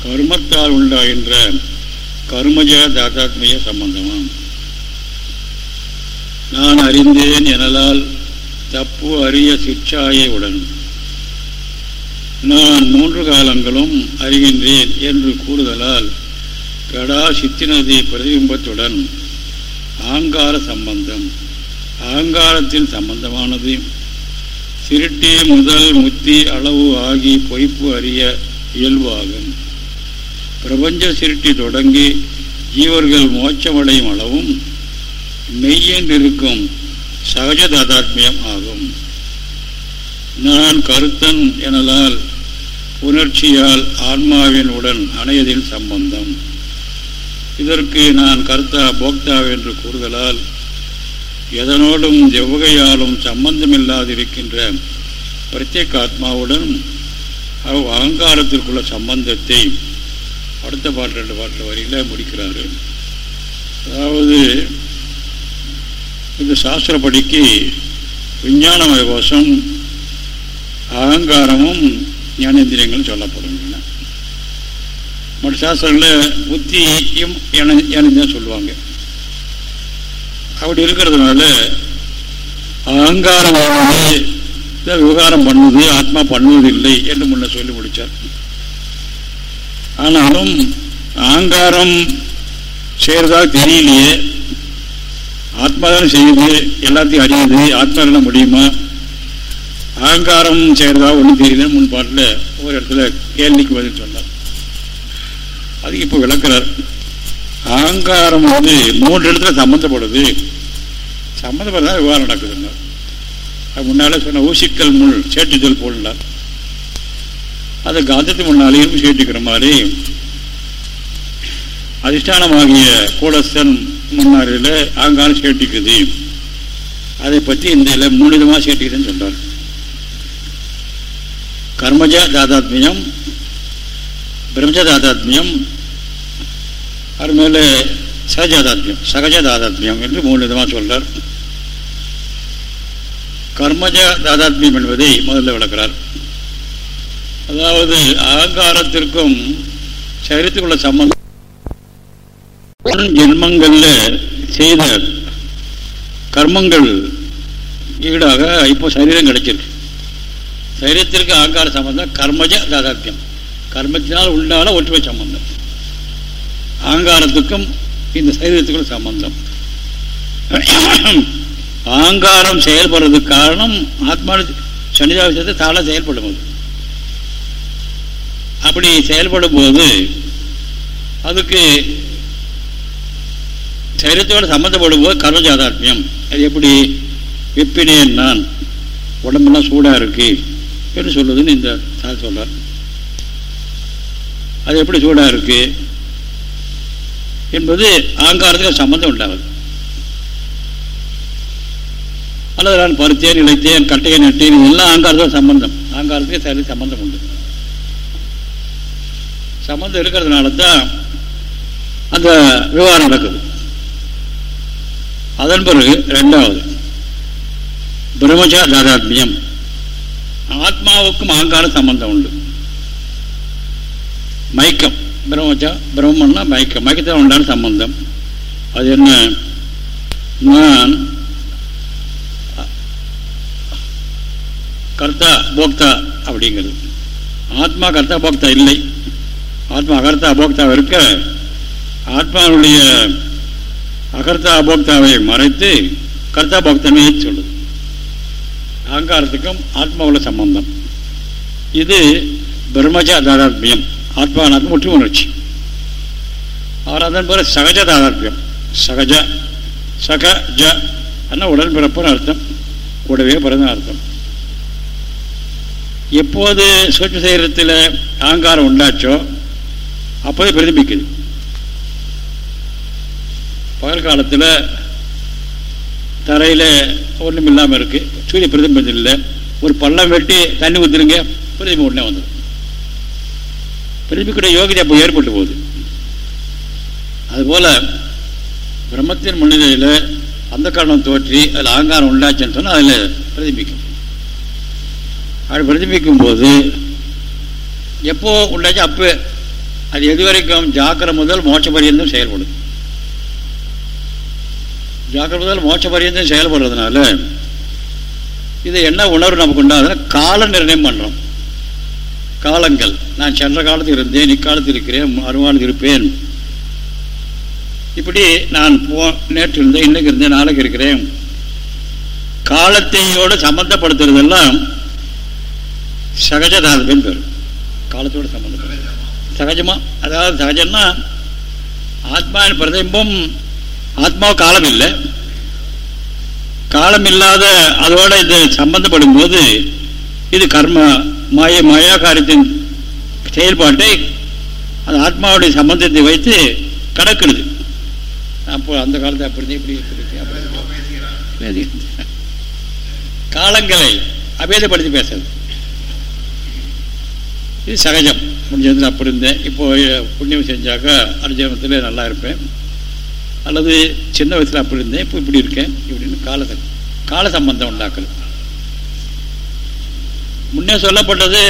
S1: கர்மத்தால் உண்டாகின்ற கர்மஜ தாத்தாத்மிய சம்பந்தமாம். நான் அறிந்தேன் எனலால் தப்பு அறிய சிற்சாயை உடன். நான் மூன்று காலங்களும் அறிகின்றேன் என்று கூறுதலால் கடா சித்தினதி பிரதிபிம்பத்துடன் ஆங்கார சம்பந்தம். அகங்காரத்தின் சம்பந்தமானது. திருட்டி முதல் முத்தி அளவு ஆகி பொய்ப்பு அறிய இயல்பாகும். பிரபஞ்ச சிருட்டி தொடங்கி ஜீவர்கள் மோட்சமடையும் அளவும் மெய்யென்றிருக்கும் சகஜ தாதாத்மியம் ஆகும். நான் கருத்தன் எனலால் உணர்ச்சியால் ஆன்மாவின் உடன் அணையதின் சம்பந்தம். இதற்கு நான் கர்த்தா போக்தா என்று கூறுதலால் எதனோடும் எவ்வகையாலும் சம்பந்தமில்லாதிருக்கின்ற பிரத்யேக ஆத்மாவுடன் அவ் அகங்காரத்திற்குள்ள சம்பந்தத்தை அடுத்த பாட்டு ரெண்டு பாட்டில் வரையில் முடிக்கிறாரு. அதாவது இந்த சாஸ்திரப்படிக்கு விஞ்ஞானமய கோஷம் அகங்காரமும் ஞானேந்திரியங்களும் சொல்லப்படுகின்றன. மற்ற சாஸ்திரங்களில் புத்தியும் இணைந்தான் சொல்லுவாங்க. அப்படி இருக்கிறதுனால அகங்காரம் விவகாரம் பண்ணுவது ஆத்மா பண்ணுவதில்லை என்று முன்ன சொல்லி முடித்தார் ஆனாலும் அகங்காரம் செய்கிறதா தெரியலையே ஆத்மா தானே செய்யுது எல்லாத்தையும் அறியுது ஆத்மா என்ன முடியுமா? அகங்காரம் செய்கிறதா ஒன்றும் தெரியல முன்பாட்டில் ஒரு இடத்துல கேள்விக்கு பதில் சொன்னார். அது இப்போ விளக்குறார். அகங்காரம் வந்து மூன்று இடத்துல சம்மந்தப்படுது சம்மந்தப்படுறதா விவகாரம் நடக்குதுங்க. முன்னாலே சொன்ன ஊசிக்கல் முள் சேட்டுதல் போடலாம் அது காந்தத்து முன்னாலே இரும்பு சேட்டிக்கிற மாதிரி. அதிஷ்டானமாகிய கூடஸ்தன் முன்னாரில் அகங்காரம் சேட்டிக்குது. அதை பற்றி இந்த மூணு விதமாக சேட்டிக்குதுன்னு சொல்கிறார் கர்மஜ தாதாத்மியம் பிரம்மஜதாதாத்மியம் அது மேலே சகஜாதாத்மியம் சகஜதாதாத்மியம் என்று மூணு விதமாக சொல்றார் கர்மஜ தாதாத்மியம் என்பதை முதல்ல விளக்கிறார் அதாவது அகங்காரத்திற்கும் சரித்துக்குள்ள சம்பந்தம் ஜென்மங்கள்ல செய்த கர்மங்கள் ஈடாக இப்போ சரீரம் கிடைச்சிருக்கு சரீரத்திற்கு அகங்கார சம்பந்தம் கர்மஜ தாதாத்மியம் கர்மத்தினால் உண்டான ஒற்றுமை சம்பந்தம். அகங்காரத்துக்கும் இந்த சரீரத்துக்கும் சம்பந்தம். அகங்காரம் செயல்படுறதுக்கு காரணம் ஆத்மா சன்னிதாவிசத்தை தாளாக செயல்படும் அப்படி செயல்படும் போது அதுக்கு சரீரத்தோடு சம்மந்தப்படும் போது கர்மஜாதாத்மியம். அது எப்படி வெப்பினேன் நான் உடம்பெல்லாம் சூடாக இருக்கு என்று சொல்லுதுன்னு இந்த சார் சொல்கிறார் அது எப்படி சூடாக இருக்கு என்பது அகங்காரத்துக்கு சம்பந்தம் உண்டாகுது அல்லது நான் பருத்தேன் இழைத்தேன் கட்டையை நட்டேன் இதெல்லாம் ஆங்காரத்தோட சம்பந்தம். அகங்காரத்துக்கு சரி சம்பந்தம் உண்டு. சம்பந்தம் இருக்கிறதுனால தான் அந்த விவகாரம் நடக்குது. அதன் பிறகு ரெண்டாவது பிரம்மஜா தாதாத்மியம் ஆத்மாவுக்கும் அகங்கார சம்பந்தம் உண்டு. மயக்கம். பிரம்மஜா பிரம்மன்னா மயக்கம். மயக்கத்தில் உண்டான சம்பந்தம். அது என்ன? நான் கர்த்தா போக்தா அப்படிங்கிறது. ஆத்மா கர்த்தா போக்தா இல்லை. ஆத்மா அகர்த்தா போக்தாவை இருக்க ஆத்மாவுடைய அகர்த்தா அபோக்தாவை மறைத்து கர்த்தா போக்தமே சொல்லுது. அகங்காரத்துக்கும் ஆத்மாவுள்ள சம்பந்தம். இது பிரம்மஜா தாதாத்மியம் ஆத்மானாத்ம முற்று உணர்ச்சி. அவர் அதன் பிற சகஜ தாதாத்மியம். சகஜ சக ஜ அண்ணா உடன்பிறப்புன்னு அர்த்தம். கூடவே பிறந்த அர்த்தம். எப்போது சூட்ச சரீரத்தில் அகங்காரம் உண்டாச்சோ அப்போதே பிரதிபிக்குது. பகல் காலத்தில் தரையில் ஒன்றும் இல்லாமல் இருக்குது சூரிய பிரதிபந்தம் இல்லை ஒரு பள்ளம் வெட்டி தண்ணி ஊற்றுருங்க பிரதிபம் உடனே வந்துடும் பிரதிபிக்கூடிய யோகிதை அப்போ ஏற்பட்டு போகுது. அதுபோல் பிரம்மத்தின் முன்னிலையில் அந்த காரணம் தோற்றி அதில் அகங்காரம் உண்டாச்சுன்னு சொன்னால் அதில் பிரதிபிக்கும். அப்படி பிரதிபிக்கும் போது எப்போ உண்டாச்சு அப்போ அது எது வரைக்கும் ஜாக்கிர முதல் மோட்ச பரியந்தம் செயல்படும் ஜாக்கிர முதல் மோட்ச பரியந்தம் செயல்படுறதுனால இது என்ன உணர்வு நமக்கு உண்டாதுன்னா கால நிர்ணயம் பண்ணுறோம் காலங்கள். நான் சென்ற காலத்தில் இருந்தேன் இக்காலத்தில் இருக்கிறேன் மறுவானது இருப்பேன். இப்படி நான் போ நேற்று இருந்தேன் இன்னைக்கு இருந்தேன் நாளைக்கு இருக்கிறேன். காலத்தையோடு சம்பந்தப்படுத்துறதெல்லாம் சகஜதாதபின் பேர். காலத்தோடு சம்பந்தப்படும் சகஜமா? அதாவது சகஜம்னா ஆத்மாவின் பிரதிபம் ஆத்மாவு காலம் இல்லை காலம் இல்லாத அதோட இது சம்பந்தப்படும் போது இது கர்ம மாய மாயா காரியத்தின் செயல்பாட்டை அந்த ஆத்மாவுடைய சம்பந்தத்தை வைத்து கடக்கிறது. அப்போ அந்த காலத்தை அப்படி இப்படி இப்படி காலங்களை அபேதப்படுத்தி பேசுறது. இது சகஜம். முடிஞ்சதில் அப்படி இருந்தேன். இப்போ புண்ணியம் செஞ்சாக்கா அர்ஜனத்தில் நல்லா இருப்பேன். அல்லது சின்ன வயசில் அப்படி இருந்தேன். இப்போ இப்படி இருக்கேன். இப்படின்னு கால கால சம்பந்தம் உண்டாக்குது முன்னே சொல்லப்பட்டது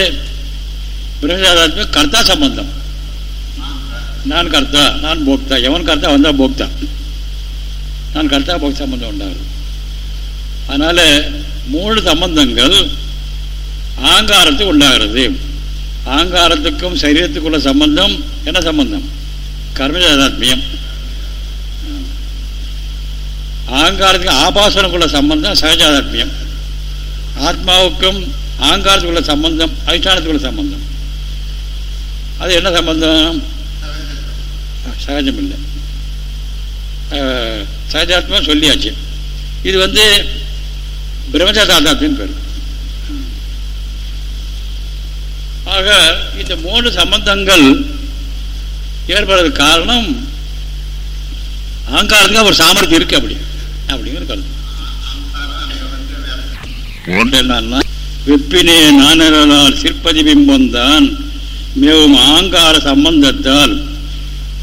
S1: பிரகதாத்ம கர்த்தா சம்பந்தம். நான் கர்த்தா நான் போக்தா. எவன் கர்த்தா வந்தால் போக்தா. நான் கர்த்தா போக்த சம்பந்தம் உண்டாகுது. அதனால் மூணு சம்பந்தங்கள் ஆங்காரத்துக்கு உண்டாகிறது. ஆங்காரத்துக்கும் சரீரத்துக்குள்ள சம்பந்தம் என்ன சம்பந்தம்? கர்மஜாதாத்மியம். ஆங்காரத்துக்கு ஆபாசனுக்குள்ள சம்பந்தம் சகஜாதாத்மியம். ஆத்மாவுக்கும் ஆங்காரத்துக்குள்ள சம்பந்தம் அதிஷ்டானத்துக்குள்ள சம்பந்தம். அது என்ன சம்பந்தம்? சகஜம் இல்லை சகஜாத்மா சொல்லியாச்சு. இது வந்து பிரம்மஜாதாத்மியம் பேர். ஆக இந்த மூன்று சம்பந்தங்கள் ஏற்படுறதுக்கு காரணம் அகங்காரத்துக்கு ஒரு சாமர்த்தியம் இருக்கு அப்படி. அப்படிங்கிற கருத்து. என்னன்னா வெப்பினே நானலால் சிற்பதி பிம்பந்தான் மிகவும் ஆங்கார சம்பந்தத்தால்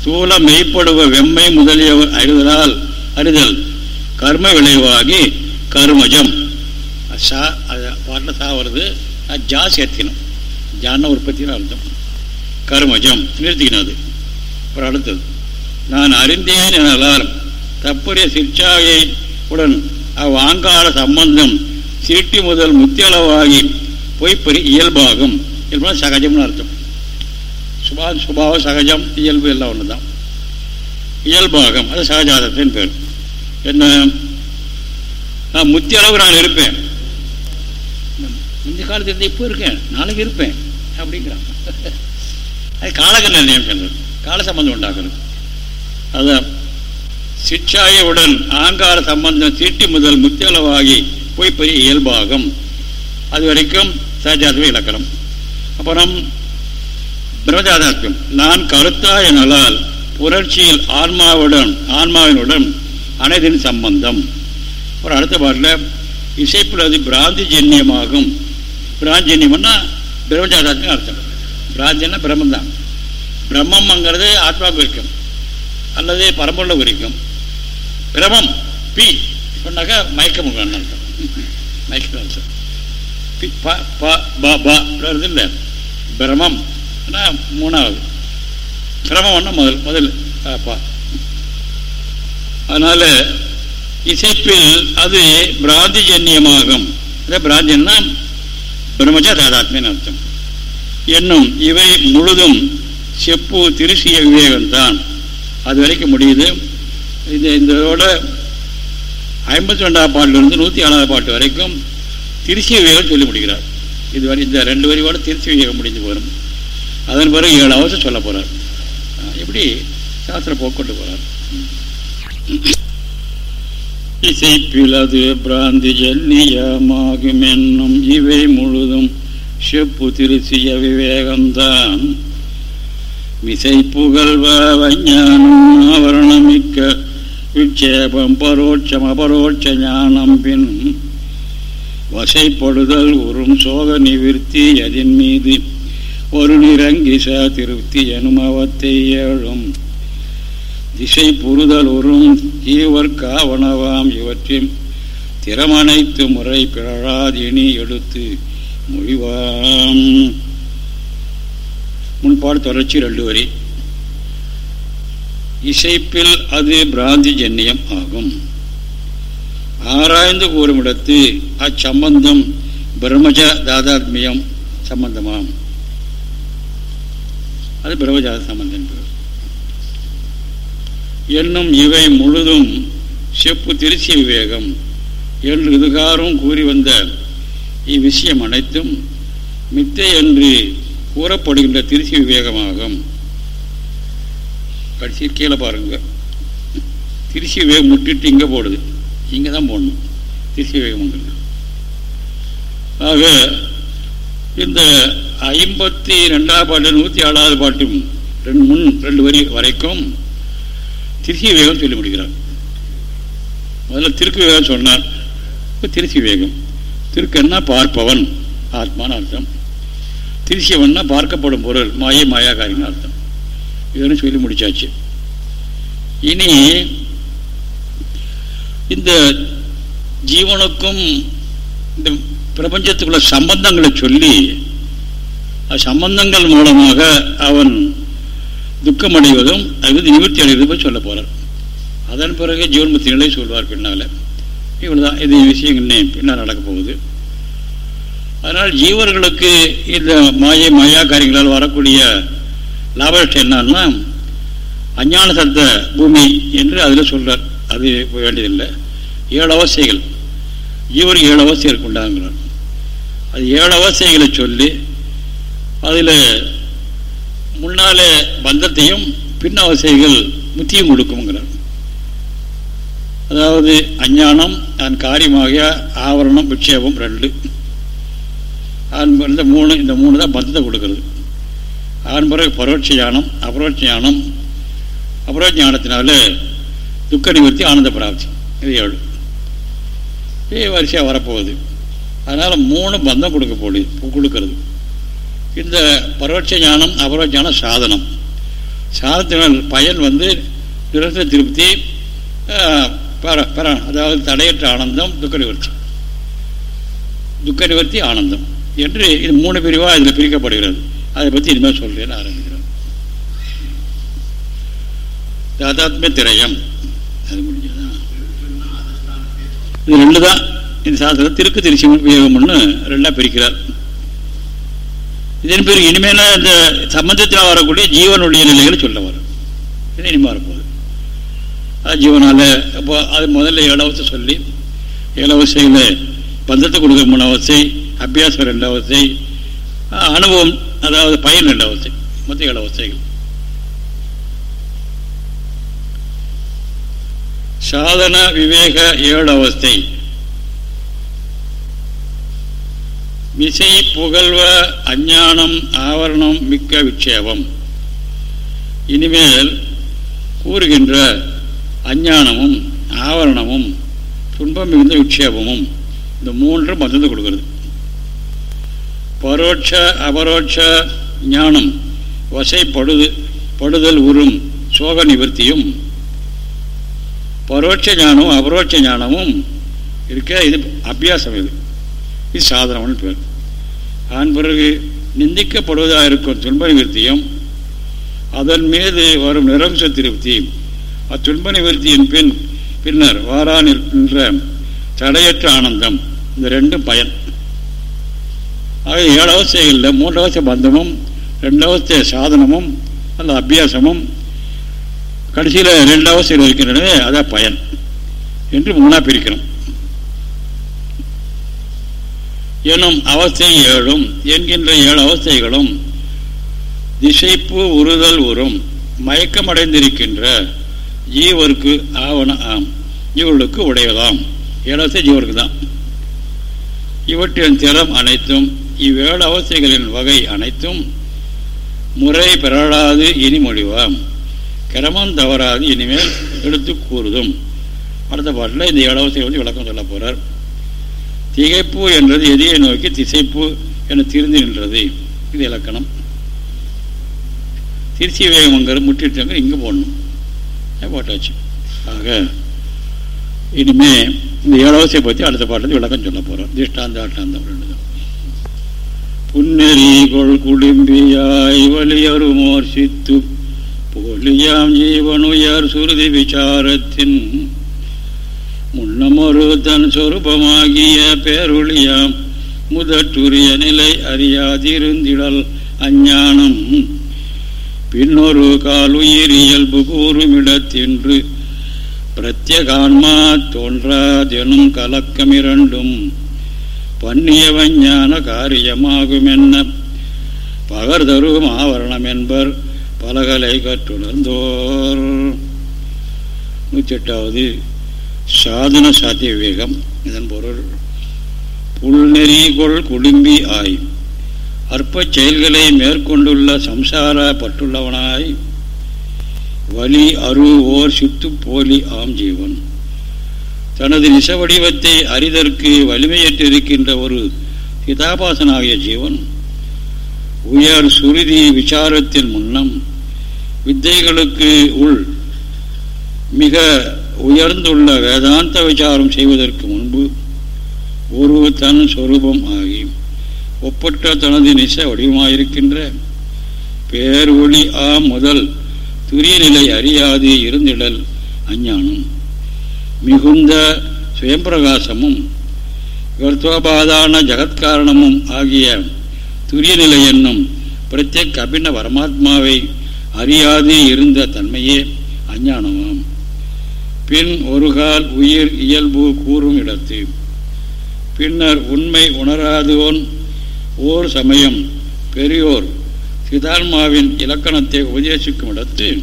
S1: சூழ மெய்ப்படுவ வெம்மை முதலிய அறிதலால் அறிதல். கர்ம விளைவாகி கர்மஜம். சா பாட்டில் சா வருது. ஜா சேர்த்தினம். ஜான உற்பத்தின்னு அர்த்தம். கர்மஜம் நிறுத்திக்கணும் அது அப்புறம் அடுத்தது நான் அறிந்தேன் எனலால் தப்புரிய சிற்சாயை உடன் அவ்வாங்கால சம்பந்தம் சீட்டி முதல் முத்தியளவாகி பொய்ப்பறி இயல்பாகும். இயல்புனா சகஜம்னு அர்த்தம். சுபா சுபாவ சகஜம் இயல்பு எல்லாம் ஒன்று தான் இயல்பாகம். அது சகஜாதத்தின் பேர். என்ன? நான் முத்தி அளவு நான் இருப்பேன். இந்த காலத்தில் இருந்து இப்போ இருக்கேன். நாளைக்கு இருப்பேன். அப்படிங்கிறான். அது காலக நிர்ணயம் சொல்றது கால சம்பந்தம் உண்டாக்குறது. அதான் சிற்சாயுடன் ஆங்கார சம்பந்தம் தீட்டி முதல் முத்தியளவாகி பொய்ப்பெரிய இயல்பாகும். அது வரைக்கும் சகஜாத்ம இலக்கணம் அப்புறம் பிரம்மஜாதாத்மியம் நான் கருத்தா எனலால் புரட்சியில் ஆன்மாவுடன் ஆன்மாவினுடன் அனைத்தின் சம்பந்தம். அப்புறம் அடுத்த பாட்டில் இசைப்பில் அது பிராந்தி ஜென்யமாகும் பிராஞ்சன்யம்னா பிரம்மஜாதாத்மியம் அர்த்தம். பிராஞ்சன்னா பிரம்மந்தான் பிரம்மம்ங்கிறது ஆத்மா குறிக்கும் அல்லது பரம்பொருளை குறிக்கும் பிரமம் பி சொன்னாக்கா மயக்கம் அர்த்தம் நெக்ஸ்ட் அர்த்தம் பி ப ப ப ப வருது இல்லை பிரமம் மூணாவது பிரமம் ஒன்று முதல் முதல் பா அதனால் இசைப்பில் அது பிராந்திஜன்யமாகும் பிராந்தியன்னா பிரம்மஜ தாதாத்மியன் அர்த்தம் என்னும் இவை முழுதும் செப்பு திருசிய விவேகம்தான் அது வரைக்கும் முடியுது இந்த இதோட ஐம்பத்தி ரெண்டாவது பாட்டிலிருந்து நூற்றி ஏழாவது பாட்டு வரைக்கும் திருச்சி விவேகம் சொல்லி முடிக்கிறார். இது வரை இந்த ரெண்டு வரியோட திருச்சி விவேகம் முடிஞ்சு போகிறோம் அதன் பிறகு ஏழாவது சொல்ல போகிறார் இப்படி சாஸ்திர போக்கொண்டு போகிறார் இசைப்பிலது பிராந்தி ஜல்லியமாகும் என்னும் இவை முழுதும் செப்பு திருச்சிய விவேகம்தான். மிசை புகழ்வ வஞ்ஞானம் ஆவரணமிக்க விக்ஷேபம் பரோட்சம் அபரோட்ச ஞானம் பின் வசைப்படுதல் உறும் சோக நிவிற்த்தி எதின் மீது. ஒரு நிரங்கிச திருப்தி எனும் அவத்தை ஏழும். திசை புரிதல் உறும் ஈவர்காவனவாம் இவற்றின் திறமனைத்து முறை பிறழாதினி எடுத்து மொழிவாம் முன்பாடு தொடர்ச்சி ரெண்டு வரி. இசைப்பில் அது பிராந்தி ஜன்னியம் ஆகும். ஆராய்ந்து கூறுமிடத்து அச்சம்பந்தம் பிரம்மஜ தாதாத்மியம் சம்பந்தமாம். அது பிரம்மஜாத சம்பந்தம் என்பது என்னும் இவை முழுதும் செப்பு திருச்சி விவேகம் என்று இதுகாரும் கூறி வந்த இவ்விஷயம் அனைத்தும் மித்தை என்று கூறப்படுகின்ற திருச்சி விவேகமாகும். கடைசி கீழே பாருங்க. திருச்சி வேகம் முட்டிட்டு இங்கே போடுது. இங்கே தான் போடணும். திருச்சி விவேகம்ங்கிறது ஆக இந்த ஐம்பத்தி ரெண்டாவது பாட்டு நூற்றி ஏழாவது பாட்டும் ரெண்டு முன் ரெண்டு வரி வரைக்கும் திருச்சி வேகம் சொல்லி முடிக்கிறார் முதல்ல திருக்கு வேகம் சொன்னார். இப்போ திருச்சி வேகம். திருக்கன்னா பார்ப்பவன். ஆத்மான்னு அர்த்தம். திருச்சியவன்னா பார்க்கப்படும் பொருள். மாயை மாயாகாரின்னு அர்த்தம். இதெல்லாம் சொல்லி முடிச்சாச்சு. இனி இந்த ஜீவனுக்கும் இந்த பிரபஞ்சத்துக்குள்ள சம்பந்தங்களை சொல்லி சம்பந்தங்கள் மூலமாக அவன் துக்கம் அடைவதும் அது நிவர்த்தி அடைவதும் சொல்ல போறார். அதன் பிறகு ஜீவன்முத்தி நிலை சொல்வார் பின்னால. இவ்வளவுதான் இது விஷயங்கள் பின்னால் நடக்க போகுது. அதனால் ஜீவர்களுக்கு இந்த மாயை மாயா காரியங்களால் வரக்கூடிய லாபம் என்னன்னா அஞ்ஞான சத்த பூமி என்று அதில் சொல்கிறார் அது வேண்டியதில்லை. ஏழு அவஸ்தைகள். ஜீவருக்கு ஏழு அவஸ்தை உண்டாங்கிறார் அது ஏழு அவஸ்தைகளை சொல்லி அதில் முன்னாலே பந்தத்தையும் பின் அவசைகள் முத்தியும் கொடுக்குங்கிறார் அதாவது அஞ்ஞானம் அதன் காரியமாக ஆவரணம் விட்சேபம் ரெண்டு. இந்த மூணு இந்த மூணு தான் பந்தத்தை கொடுக்கறது. அதன் பிறகு பரோட்ச ஞானம் அபரோட்ச ஞானம் அபரோட்ச ஞானத்தினால துக்க நிவர்த்தி ஆனந்த பிராப்தி. இது ஏழு. இது வரிசையாக வரப்போகுது. அதனால் மூணு பந்தம் கொடுக்க போடு கொடுக்கறது. இந்த பரோட்ச ஞானம் அபரோட்ச ஞானம் சாதனம். சாதத்தினால் பயன் வந்து நிரந்தர திருப்தி அதாவது தடையற்ற ஆனந்தம் துக்க நிவர்த்தி. துக்க நிவர்த்தி ஆனந்தம். என்று இது மூணு பிரிவாக இதில் பிரிக்கப்படுகிறது. அதை பற்றி இனிமேல் சொல்றேன்னு ஆரம்பிக்கிறோம். தாதாத்மிய திரயம். அது முடிஞ்சதான் இது ரெண்டு தான் இந்த சாஸ்திரம் திருக்கு திருச்சி உபயோகம்னு ரெண்டாக பிரிக்கிறார். இதன் பிறகு இனிமேல் இந்த சம்பந்தத்தில் வரக்கூடிய ஜீவனுடைய நிலைகளை சொல்ல வரும். இது இனிமே வரப்போகுது அது ஜீவனால அப்போ அது முதல்ல ஏழாவது சொல்லி ஏழவசையில் பந்தத்தை கொடுக்குற மூணு அவசை அபியாசம் ரெண்டு அவசை அனுபவம் அதாவது பயன் ரெண்டு அவஸ்தை மொத்த ஏழு அவஸ்தைகள். சாதன விவேக ஏழு அவஸ்தை. விசை புகழ்வ அஞ்ஞானம் ஆவரணம் மிக்க விட்சேபம் இனிமேல் கூறுகின்ற அஞ்ஞானமும் ஆவரணமும் துன்பம் மிகுந்த விட்சேபமும் இந்த மூன்று மருந்து கொடுக்கிறது. பரோட்ச அபரோட்ச ஞானம் வசைப்படுது படுதல் உறும் சோக நிவர்த்தியும். பரோட்ச ஞானமும் அபரோட்ச ஞானமும் இருக்க இது அபியாசம் இது. இது சாதனம்னு பேர். அதன் பிறகு நிந்திக்கப்படுவதாக இருக்கும் துன்ப நிவர்த்தியும் அதன் மீது வரும் நிரம்ச திருப்தி அத்துன்ப நிவர்த்தியின் பின் பின்னர் வாரா நிற்கின்ற தடையற்ற ஆனந்தம் இந்த ரெண்டும் பயன். ஆக ஏழு அவஸ்தைகளில் மூன்று அவஸ்தை பந்தமும் ரெண்டு அவஸ்தை சாதனமும் அந்த அபியாசமும் கடைசியில் ரெண்டு அவஸ்தையில் இருக்கின்றன அதான் பயன் என்று மூணாக பிரிக்கணும். எனும் அவஸ்தை ஏழும் என்கின்ற ஏழு அவஸ்தைகளும் திசைப்பு உறுதல் உறும் மயக்கமடைந்திருக்கின்ற ஜீவருக்கு ஆவண ஆம் இவர்களுக்கு உடையதாம். ஏழாவது ஜீவருக்கு தான் இவற்றின் திறம் அனைத்தும் இவ்வேழு அவஸ்தைகளின் வகை அனைத்தும் முறை பெறாது இனி மொழிவாம் கிரமம் தவறாது இனிமேல் எடுத்து கூறுதும். அடுத்த பாட்டில் இந்த ஏழவசை வந்து விளக்கம் சொல்ல போகிறார் திகைப்பு என்றது எதியை நோக்கி திசைப்பு என திரிந்து நின்றது. இது இலக்கணம். திருச்சி வேகமங்கிற முற்றிட்டாங்க இங்கே போடணும். போட்டாச்சு? ஆக இனிமே இந்த ஏழவசை பற்றி அடுத்த பாட்டில் விளக்கம் சொல்ல போகிறோம் திஷ்டாந்த ஆட்டாந்தம் ரெண்டு புன்னெறி கொள் குடும்பியாய் வலியருமோர் சித்து போலியாம் ஜீவனுயர் சுருதி விசாரத்தின் முன்னமொரு தன் சொரூபமாகிய பேருளியாம் முதற்றுரிய நிலை அறியாதிருந்திடல் அஞ்ஞானம். பின்னொரு காலுயிர் கூறுமிடத்தின்று பிரத்யகான்மா தோன்றாதெனும் கலக்கமிரண்டும் பன்னியவன் ஞான காரியமாகும் என்ன பகர்தரும் ஆவரணம் என்பர் பலகலை கற்றுணர்ந்தோர். நூற்றெட்டாவது சாதன சாத்திய விவேகம் இதன் பொருள் புல்நெறிகொள் குடும்பி ஆய். அற்ப செயல்களை மேற்கொண்டுள்ள சம்சார பட்டுள்ளவனாய் வலி அரு ஓர் சித்து போலி ஆம் ஜீவன். தனது நிச வடிவத்தை அறிதற்கு வலிமையற்றிருக்கின்ற ஒரு சிதாபாசனாகிய ஜீவன் உயர் சுருதி விசாரத்தின் முன்னம் வித்தைகளுக்கு உள் மிக உயர்ந்துள்ள வேதாந்த விசாரம் செய்வதற்கு முன்பு ஒரு தன் சொரூபம் ஆகி ஒப்பற்ற தனது நிச வடிவமாயிருக்கின்ற பேர் ஒளி ஆ முதல் துரிய நிலை அறியாது இருந்திடல் அஞ்ஞானம். மிகுந்த சுயம்பிரகாசமும் கர்த்தோபாதான ஜகத்காரணமும் ஆகிய துரிய நிலை என்னும் பிரத்யேக அபின்ன பரமாத்மாவை அறியாது இருந்த தன்மையே அஞ்ஞானமாம். பின் ஒரு கால் உயிர் இயல்பு கூறும் இடத்து. பின்னர் உண்மை உணராதோன் ஓர் சமயம் பெரியோர் சிதான்மாவின் இலக்கணத்தை உபதேசிக்கும் இடத்து.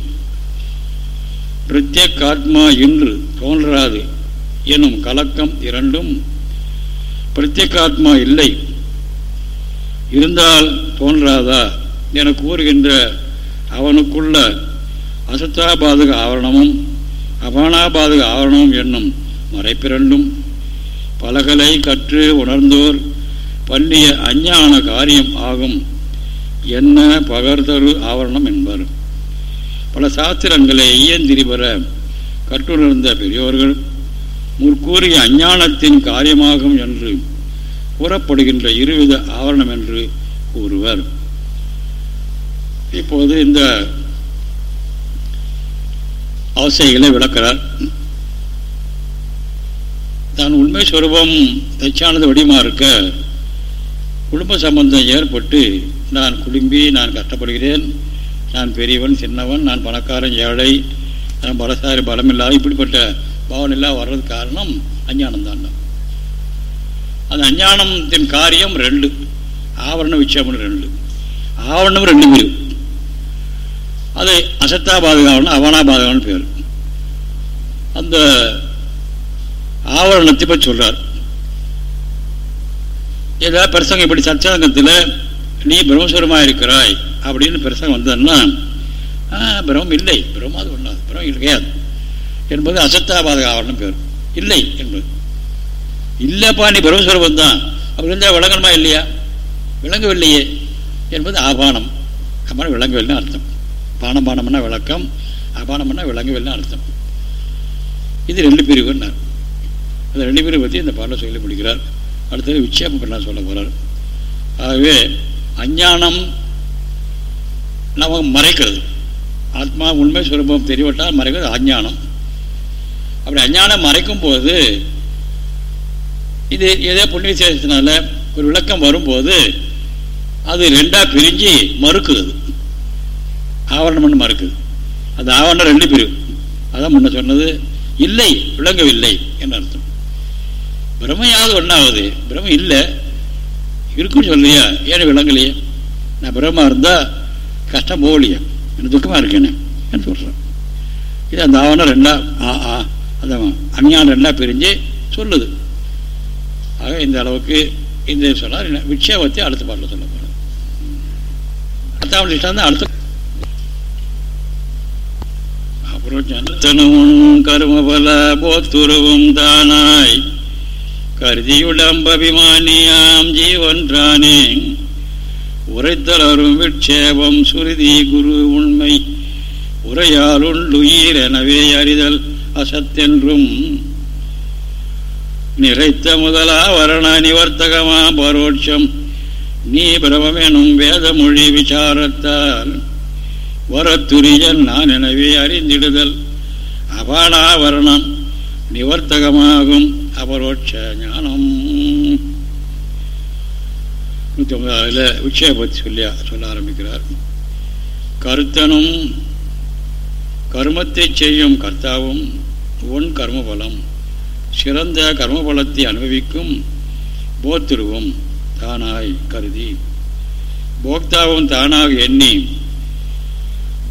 S1: பிரத்யேகாத்மா இன்று தோன்றாது எனும் கலக்கம் இரண்டும் பிரத்யேகாத்மா இல்லை. இருந்தால் தோன்றாதா என கூறுகின்ற அவனுக்குள்ள அசத்தாபாதக ஆவரணமும் அபானாபாதக ஆவரணமும் என்னும் மறைப்பிரண்டும் பலகலை கற்று உணர்ந்தோர் பண்ணிய அஞ்ஞான காரியம் ஆகும். என்ன பகர்தரு ஆவரணம் என்பார். பல சாஸ்திரங்களை ஐயந்திரிபர கற்றுணர்ந்த பெரியோர்கள் முற்கூறிய அஞ்ஞானத்தின் காரியமாகும் என்று கூறப்படுகின்ற இருவித ஆவரணம் என்று கூறுவர். இப்போது இந்த அவசைகளை விளக்கிறார். தான் உண்மை சுரூபம் தச்சானது வடிமா இருக்க குடும்ப சம்பந்தம் ஏற்பட்டு நான் குடும்பி நான் கஷ்டப்படுகிறேன் நான் பெரியவன் சின்னவன் நான் பணக்காரன் ஏழை நான் பலசாரி பலமில்லாத இப்படிப்பட்ட பாவனெல்லாம் வர்றதுக்கு காரணம் அஞ்ஞானம் தான். அந்த அஞ்ஞானத்தின் காரியம் ரெண்டு. ஆவரண விட்சேபம் ரெண்டு. ஆவரணம் ரெண்டு பிரிவு அது அசத்தா பாதுகாவனம் அவனா பாதுகாவன் பேர். அந்த ஆவரணத்தை பற்றி சொல்றார். ஏதாவது பிரசங்கம் இப்படி சச்சங்கத்தில் நீ பிரம்மஸ்வரமாக இருக்கிறாய் அப்படின்னு பிரசங்கம் வந்ததுன்னா பிரம்மம் இல்லை. பிரம்மம் அது ஒன்றாது பிரம்மம் கிடையாது. என்பது அசத்தாபாதக ஆவரணம் பேர். இல்லை என்பது. இல்லைப்பா நீ பிரம்மஸ்வரூபம் தான். அப்படி இருந்தால் விளங்கணுமா இல்லையா? விளங்கவில்லையே என்பது ஆபானம். அப்பான விளங்கவில்லைன்னு அர்த்தம். பானம் பானம்னா விளக்கம் அபானம்னா விளங்கவில்லைன்னு அர்த்தம். இது ரெண்டு பிரிவுன்னார் அந்த ரெண்டு பிரிவு பற்றி இந்த பாடலை சொல்லி முடிக்கிறார். அடுத்தது விட்சேபம் பண்ண சொல்ல போகிறார் ஆகவே அஞ்ஞானம் நமக்கு மறைக்கிறது. ஆத்மா உண்மை சுரூபம் தெரியவிட்டால் மறைக்கிறது அஞ்ஞானம் அப்படி அஞ்ஞானம் மறைக்கும் போது இது ஏதோ புண்ணிய விசேஷத்தினால ஒரு விளக்கம் வரும்போது அது ரெண்டா பிரிஞ்சு மறுக்குது. ஆவரணம் மறுக்குது. அது ஆவரணம் ரெண்டு பிரிவு. அதான் முன்ன சொன்னது இல்லை விளங்கவில்லை என்று அர்த்தம். பிரமையாவது ஒன்றாவது பிரம இல்லை. இருக்குன்னு சொல்லியா ஏன்னு விளங்கலையே? நான் பிரமா இருந்தால் கஷ்டம் போகலையே எனக்கு துக்கமாக இருக்கேன்னு என்று சொல்கிறேன் இது அந்த ஆவணம் ரெண்டா ஆ ஆ அந்த அஞ்ஞானம் ரெண்டா பிரிஞ்சு சொல்லுது ஆக இந்த அளவுக்கு இந்த சொன்னார் விட்சேபத்தை அடுத்த பாட்டில் சொல்ல போகிறேன் அடுத்த தான் அடுத்த அப்புறம் ஜனத்தனமும் கருமபல போத்துருவும் தானாய் கருதியுடம்பபிமானியாம் ஜீவன்றானே உரைத்தலரும் விட்சேபம் சுருதி குரு உண்மை. உரையால் உண்டுயிர் எனவே அறிதல் அசத்தென்றும். நிறைத்த முதலா வரண நிவர்த்தகமா பரோட்சம். நீ பிரமமெனும் வேதமொழி விசாரத்தால். வரத்துரியன் நான் எனவே அறிந்திடுதல். அபானாவரணம் நிவர்த்தகமாகும் அபரோட்ச ஞானம். நூற்றி ஒன்பதாவதில் உச்சய பற்றி சொல்லி சொல்ல ஆரம்பிக்கிறார். கருத்தனும் கர்மத்தை செய்யும் கர்த்தாவும் உன் கர்மபலம் சிறந்த கர்மபலத்தை அனுபவிக்கும் போத்திருவும் தானாய் கருதி. போக்தாவும் தானாக எண்ணி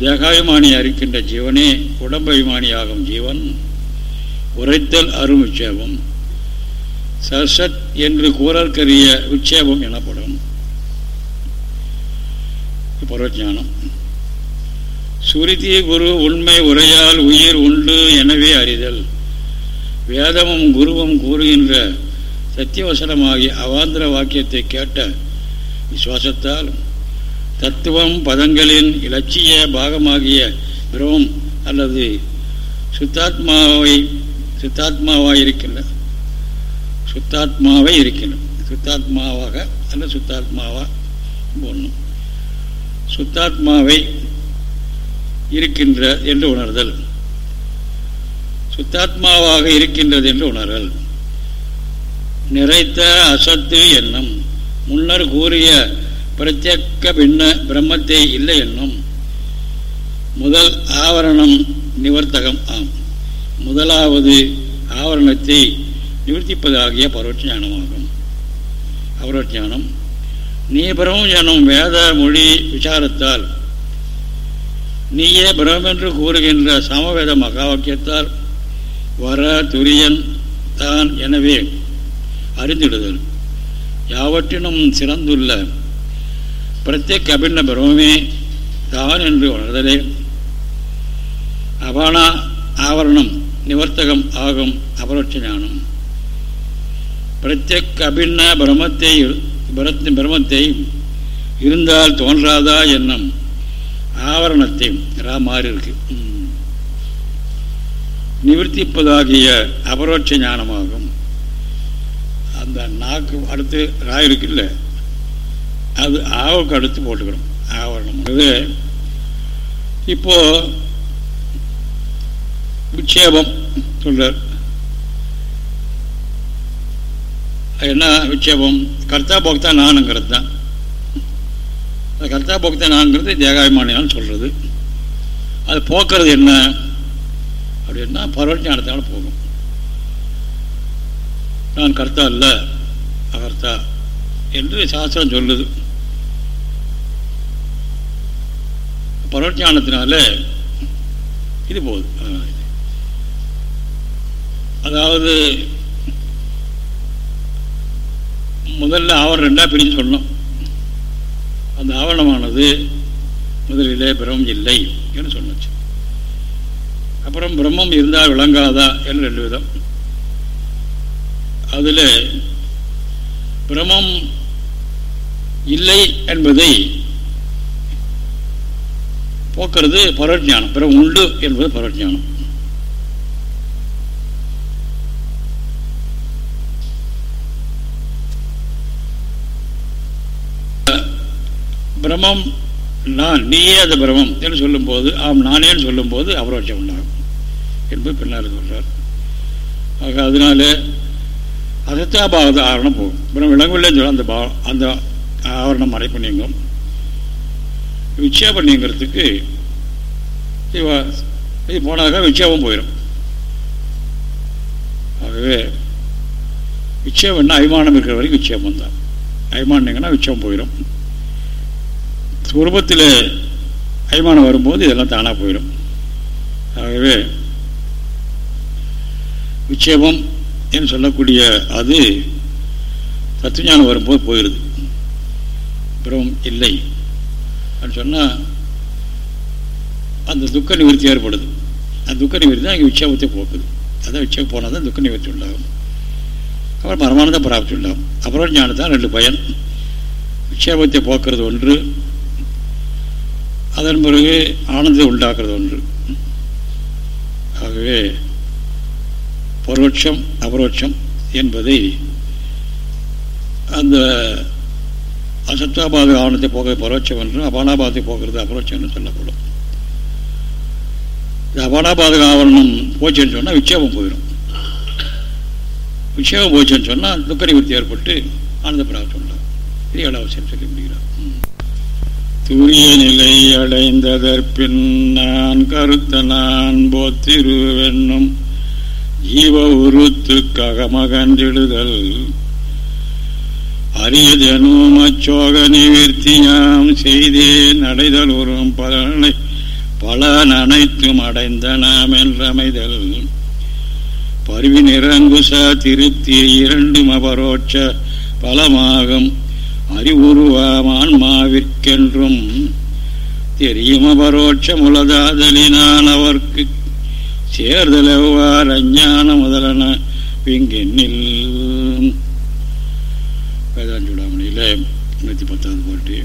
S1: தேகாபிமானி அறிக்கின்ற ஜீவனே உடம்பபிமானியாகும் ஜீவன் உரைத்தல் அரும் சசத் என்று கூறற்கரிய உட்சேபம் எனப்படும். பரவஜானம் சுருதி குரு உண்மை உரையால் உயிர் உண்டு எனவே அறிதல். வேதமும் குருவும் கூறுகின்ற சத்தியவசனமாகிய அவாந்திர வாக்கியத்தை கேட்ட விசுவாசத்தால் தத்துவம் பதங்களின் இலட்சிய பாகமாகிய பிரமம் அல்லது சுத்தாத்மாவை சுத்தாத்மாவாக இருக்கின்ற சுத்தாத்மாவை இருக்கின்ற சுத்தாத்மாவாக அல்ல சுத்தாத்மாவாக ஒன்றும் சுத்தாத்மாவை இருக்கின்ற என்று உணர்தல். சுத்தாத்மாவாக இருக்கின்றது என்று உணர்தல். நிறைத்த அசத்து என்னும் முன்னர் கூறிய பிரத்யக்க பின்ன பிரம்மத்தை இல்லை என்னும் முதல் ஆவரணம் நிவர்த்தகம் ஆம். முதலாவது ஆவரணத்தை நிவர்த்திப்பதாகிய பரோட்ச ஞானமாகும் ஞானம் நீ பிரமம் எனும் வேத மொழி விசாரத்தால் நீயே பிரமென்று கூறுகின்ற சமவேத மகா வாக்கியத்தால் வர துரியன் தான் எனவே அறிந்துடுதல். யாவற்றினும் சிறந்துள்ள பிரத்யேக அபிண்ண பிரமே தான் என்று உணர்தலே. அபானா ஆவரணம் நிவர்த்தகம் ஆகும் அபரோட்ச ஞானம். பிரத்யேக் அபிண்ண பிரமத்தை பிரமத்தை இருந்தால் தோன்றாதா என்னும் ஆவரணத்தை ரா மாறி இருக்கு. நிவர்த்திப்பதாகிய அபரோட்ச ஞானமாகும். அந்த நாக்கு அடுத்து ரா இருக்குல்ல அது ஆவுக்கு அடுத்து போட்டுக்கிறோம் ஆவரணம். அது இப்போ விட்சேபம் சொல்கிறார் என்ன விட்சேபம்? கர்த்தா போக்தா நானுங்கிறது தான். கர்த்தா போக்தா நான்கிறது தேகாபிமானியான்னு சொல்கிறது அது போக்குறது என்ன? அப்படின்னா பரவஞானத்தால் போகும். நான் கர்த்தா இல்லை அகர்த்தா என்று சாஸ்திரம் சொல்லுது. பரவஞானத்தினால இது போகுது. அதாவது முதல்ல ஆவரணம் ரெண்டா பிரிஞ்சு சொல்லணும். அந்த ஆவரணமானது முதலிலே பிரம்மம் இல்லை என்று சொன்னச்சு. அப்புறம் பிரம்மம் இருந்தால் விளங்காதா என்று ரெண்டு விதம். அதில் பிரமம் இல்லை என்பதை போக்குறது பரவஜானம் பிரம் உண்டு என்பது பரவஜானம் பிரமம் நான் நீயே அந்த பிரமம் என்று சொல்லும்போது ஆம் நானேன்னு சொல்லும்போது அபரோட்சம் உண்டாகும் என்பது பின்னால் சொல்கிறார் ஆக அதனால அசத்தாபாவத ஆவரணம் போகும். பிரம் விலங்குள்ளேன்னு சொல்ல அந்த பாவம் அந்த ஆவரணம் மறைப்பு நீங்கும். விட்சேபம் நீங்கிறதுக்கு இது போனதாக விட்சேபம் போயிடும் ஆகவே விட்சேபம்னா அபிமானம் இருக்கிற வரைக்கும் விட்சேபம் தான். அபிமானம் நீங்கன்னா விட்சேபம் போயிடும் சுரூபத்தில் அபிமானம் வரும்போது இதெல்லாம் தானாக போயிடும். ஆகவே விட்சேபம் என்று சொல்லக்கூடிய அது தத்துவஞானம் வரும்போது போயிடுது. அப்புறம் இல்லை. அப்படின்னு சொன்னால் அந்த துக்க நிவர்த்தி ஏற்படுது. அந்த துக்க நிவர்த்தி தான் இங்கே விட்சேபத்தை போக்குது. அதான் விட்சேபம் போனால் தான் துக்க நிவர்த்தி உண்டாகும். அப்புறம் பரமானந்த பிராப்தி உண்டாகும். அப்புறம் ஞானத்தான் ரெண்டு பயன். விட்சேபத்தை போக்குறது ஒன்று அதன் பிறகு ஆனந்தத்தை உண்டாக்குறது ஒன்று. ஆகவே பரோட்சம் அபரோட்சம் என்பதை அந்த அசத்தாபாத ஆவணத்தை போக பரோட்சம் என்றும் அபானாபாதத்தை போக்குறது அபரோட்சம் என்று சொல்லப்படும். இந்த அபானாபாதக ஆவரணம் போச்சுன்னு சொன்னால் விட்சேபம் போயிடும் விட்சேபம் போச்சுன்னு சொன்னால் துக்கரி நிவர்த்தி ஏற்பட்டு ஆனந்த பிராப்தம் உண்டாகும். இது ஏழு சொல்லி முடிகிறார் தூய நிலை அடைந்ததற்பின் நான் கருத்த நான் போத்திருவென்னும் ஜீவ உருத்துக்ககமகன்றிடுதல் அரியதெனும் அச்சோக நிவர்த்தியாம் செய்தே நடைதல் உறும் பலனை பலன் அனைத்தும் அடைந்த நாம் என்றமைதல். பருவி நிறங்குச திருப்தி இரண்டும் அபரோட்ச பலமாகும் அறிவுருவாம் மாவிற்கென்றும் தெரியும் அபரோட்ச முலதாதலினால் அவர்க்கு சேர்தலவார் அஞ்ஞான முதலன விங்கெண்ணில் வேதாஞ்சூடாமணியில் நூற்றி பத்தாவது போட்டு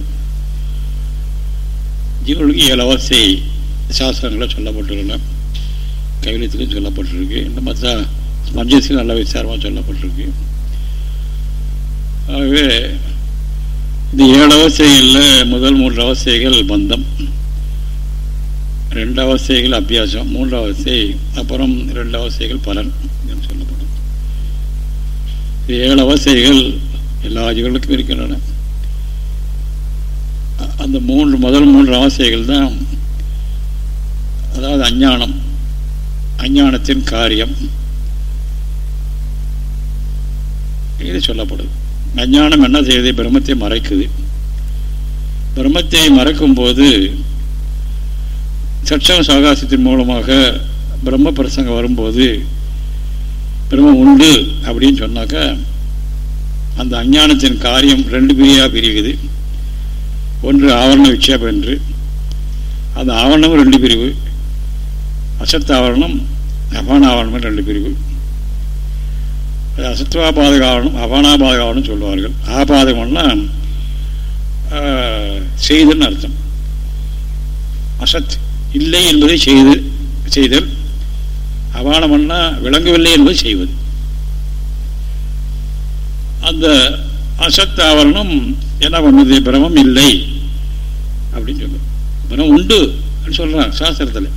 S1: ஜீவனுக்கு இலவசை சாஸ்திரங்களை சாஸ்திரங்களில் சொல்லப்பட்டுள்ளன கைவிலத்திலும் சொல்லப்பட்டிருக்கு. இந்த மற்ற மஞ்சத்தில் நல்ல விசாரமாக சொல்லப்பட்டிருக்கு. ஆகவே இந்த ஏழு அவசியங்களில் முதல் மூன்று அவசியங்கள் பந்தம். ரெண்டு அவசியங்கள் அபியாசம் மூன்று அவஸ்தை அப்புறம் ரெண்டு அவசியங்கள் பலன் என்று சொல்லப்படும். ஏழு அவசியங்கள் எல்லா ஜீவர்களுக்கும் இருக்கின்றன. அந்த மூன்று முதல் மூன்று அவசியங்கள் தான் அதாவது அஞ்ஞானம் அஞ்ஞானத்தின் காரியம். இது சொல்லப்படுது அஞ்ஞானம் என்ன செய்யுது? பிரம்மத்தை மறைக்குது. பிரம்மத்தை மறைக்கும்போது சட்சம் சவகாசத்தின் மூலமாக பிரம்ம பிரசங்கம் வரும்போது பிரம்மம் உண்டு அப்படின்னு சொன்னாக்கா அந்த அஞ்ஞானத்தின் காரியம் ரெண்டு பிரியாக பிரிவுது ஒன்று ஆவரண விட்சேபம் என்று அந்த ஆவரணமும் ரெண்டு பிரிவு. அசத் ஆவரணம் அபானாவரணம் ரெண்டு பிரிவு. அது அசத்வாபாதகாவரணம் அபானாபாதகாவரணம் சொல்லுவார்கள். ஆபாதகம்னா செய்தல்னு அர்த்தம். அசத் இல்லை என்பதை செய்து செய்தல். அபானம்னா விளங்கவில்லை என்பதை செய்வது. அந்த அசத் ஆவரணம் என்ன பண்ணுது? பிரமம் இல்லை. அப்படின்னு சொல்லுது. பிரமம் உண்டு சொல்றான் சாஸ்திரத்தில்.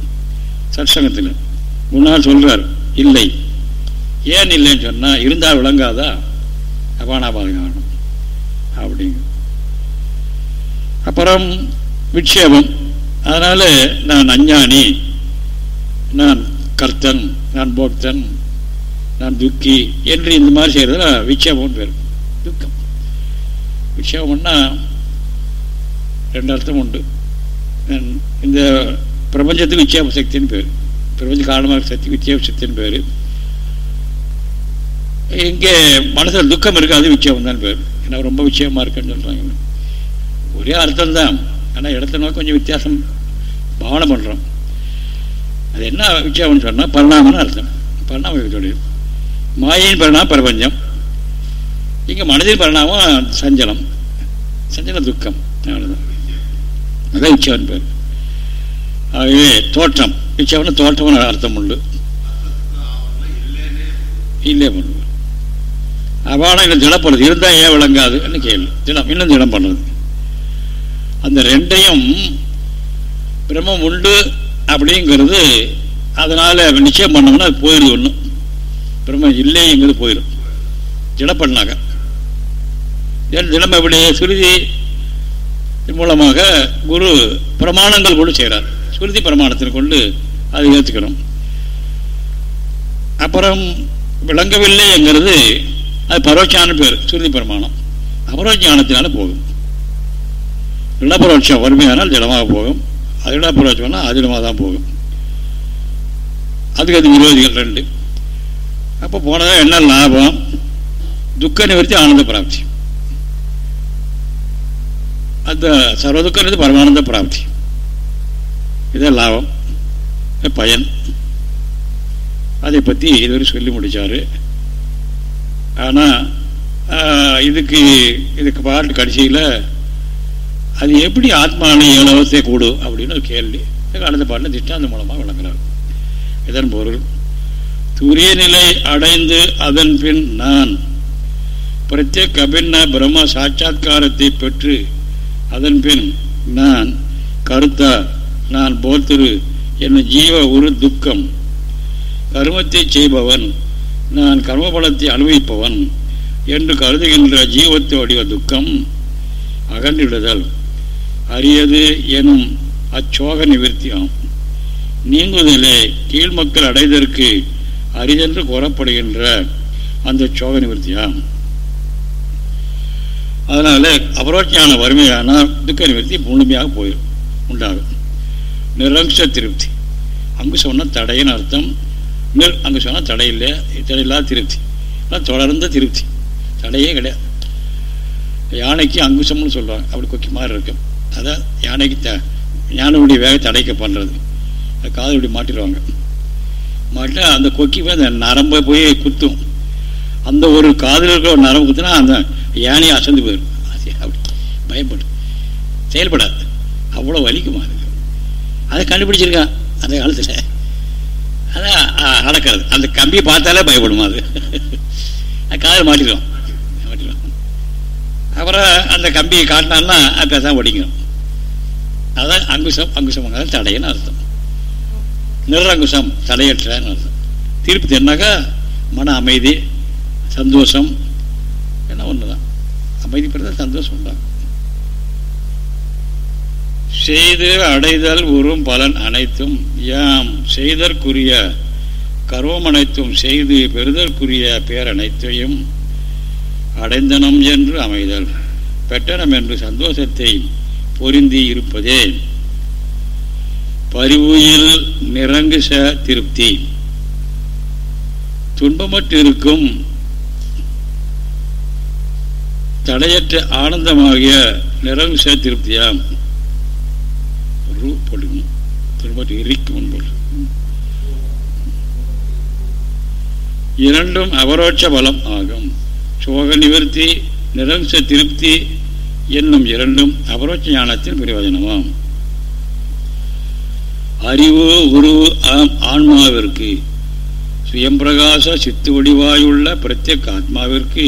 S1: சத்சங்கத்தில். முன்னால் சொல்றார் இல்லை. ஏன் இல்லைன்னு சொன்னால் இருந்தால் விளங்காதா? அபானாபாதம் காரணம் அப்படிங்க. அப்புறம் விட்சேபம். அதனால் நான் அஞ்ஞானி நான் கர்த்தன் நான் போக்தன் நான் துக்கி என்று இந்த மாதிரி செய்கிறதுல விட்சேபம்னு பேர். துக்கம். விட்சேபம்னா ரெண்டு அர்த்தம் உண்டு. இந்த பிரபஞ்சத்துக்கு விட்சேப சக்தின்னு பேர். பிரபஞ்ச காரணமாக சக்தி விட்சேப சக்தின்னு பேர். இங்கே மனசில் துக்கம் இருக்காது விஷயம் தான் பேர். ஏன்னா ரொம்ப விஷயமாக இருக்குன்னு சொல்கிறாங்க ஒரே அர்த்தம் தான். ஆனால் இடத்த நோக்கி கொஞ்சம் வித்தியாசம் பாவனை பண்ணுறோம் அது என்ன விஷயம்னு சொன்னால் பரிணாமம்னு அர்த்தம். பரிணாம தொழில் மாயின் பரிணாமம் பிரபஞ்சம். இங்கே மனதின் பரிணாமம் சஞ்சலம். சஞ்சல துக்கம். அவ்வளோதான் அதான் விட்சேபன் பேர். ஆகவே தோற்றம். விட்சேபம்னு தோற்றம்னு அர்த்தம் உண்டு. இல்லே பண்ணுவோம் அபானம் எனக்கு திடம் பண்ணுறது இருந்தால் ஏன் விளங்காதுன்னு கேள்வி? திடம் இன்னும் திடம் பண்ணுறது அந்த ரெண்டையும் பிரம்மம் உண்டு அப்படிங்கிறது அதனால் நிச்சயம் பண்ணோம்னா அது போயிடுது ஒன்று பிரம்மம் இல்லைங்கிறது போயிடும் திடம் பண்ணாங்க தினம் எப்படி சுருதி மூலமாக குரு பிரமாணங்கள் கொண்டு செய்கிறார் சுருதி பிரமாணத்தின் கொண்டு அதை ஏற்றுக்கிறோம் அப்புறம் விளங்கவில்லைங்கிறது அது பரோட்சான பேர் சுருதி பிரமாணம் அபரோஜானத்தினால போகும். இடப்பரோட்சம் வறுமையானால் திடமாக போகும். அது இடப்பரோட்சம்னா அதிடமாக தான் போகும். அதுக்கு அது விரோதிகள் ரெண்டு. அப்போ போனதாக என்ன லாபம்? துக்க நிவர்த்தி ஆனந்த பிராப்தி. அந்த சர்வதுக்கம் பரமானந்த பிராப்தி. இதே லாபம் பயன். அதை பற்றி இதுவரை சொல்லி முடித்தார் ஆனால் இதுக்கு இதுக்கு பாட்டு கடைசியில் அது எப்படி ஆத்மான ஏழவத்தை கூடும் அப்படின்னு ஒரு கேள்வி. அடுத்த பாட்டில் திஷ்டாந்த மூலமாக விளங்குறார். இதன் பொருள் துரிய நிலை அடைந்து அதன் பின் நான் பிரத்யேக் அபின்ன பிரம்ம சாட்சா்காரத்தை பெற்று அதன் பின் நான் கருத்தா நான் போத்திரு என்னும் ஜீவ ஒரு துக்கம் கருமத்தை செய்பவன் நான் கர்மபலத்தை அனுபவிப்பவன் என்று கருதுகின்ற ஜீவத்தை வடிவ துக்கம் அகன்றிடுதல். அரியது எனும் அச்சோக நிவர்த்தியாகும் நீங்குதலே நீங்குதலே கீழ்மக்கள் அடைதற்கு அரிதென்று கூறப்படுகின்ற அந்த சோக நிவர்த்தியாகும் அதனால அபரோஜான வறுமையானால் துக்க நிவர்த்தி முழுமையாக போயிடும் உண்டாகும். நிரம்ச திருப்தி. அங்கு சொன்ன தடையின் அர்த்தம் மேல் அங்கு சொன்னால் தடை இல்லை. தடையில்லாத திருப்தி. தொடர்ந்த திருப்தி. தடையே கிடையாது. யானைக்கு அங்குசம்னு சொல்லுவாங்க அப்படி கொக்கி மாதிரி இருக்கும் அதான் யானைக்கு த யானையுடைய வேக தடைக்க பண்ணுறது காது இப்படி மாட்டிடுவாங்க. மாட்டினா அந்த கொக்கி போய் அந்த நரம்பை போய் குத்தும். அந்த ஒரு காதில் இருக்கிற ஒரு நரம்பு குத்துனா அந்த யானையை அசந்து போயிடும். அப்படி பயப்படும் செயல்படாது. அவ்வளோ வலிக்குமா இருக்கு அதை கண்டுபிடிச்சிருக்கான் அந்த காலத்தில். அதான் அந்த கம்பியை பார்த்தாலே பயப்படுமா அது? காதில் மாட்டிடும் மாட்டிடும் அப்புறம் அந்த கம்பியை காட்டினான்னா அது பேசாமல் ஒடிக்கணும் அதான் அங்குசம் அங்குசம் தடையன்னு அர்த்தம். நிறங்குசம் தடையற்றன்னு அர்த்தம். திருப்பி தெரினாக்கா மன அமைதி சந்தோஷம் என்ன ஒன்று தான் அமைதி பெறத சந்தோஷம் உண்டாகும் செய்து அடைதல் உறும் பலன் அனைத்தும். யாம் செய்தற்குரிய கர்வம் அனைத்தும் செய்து பெறுதற்குரிய பேரனைத்தையும் அடைந்தனம் என்று அமைதல். பெற்றனம் என்று சந்தோஷத்தை பொருந்தி இருப்பதே. பரிவுயில் நிறங்குச திருப்தி. துன்பமற்று இருக்கும் தடையற்ற ஆனந்தமாகிய நிறங்குச திருப்தியாம். போட்டுக்கணும் துன்பமற்று இருக்கும் இரண்டும் அபரோட்ச பலம் ஆகும். சோக நிவர்த்தி நிரம்ச திருப்தி என்னும் இரண்டும் அபரோட்ச ஞானத்தின் பிரயோஜனமாம். அறிவு உருவு ஆன்மாவிற்கு சுயம்பிரகாச சித்து வடிவாயுள்ள பிரத்யேக ஆத்மாவிற்கு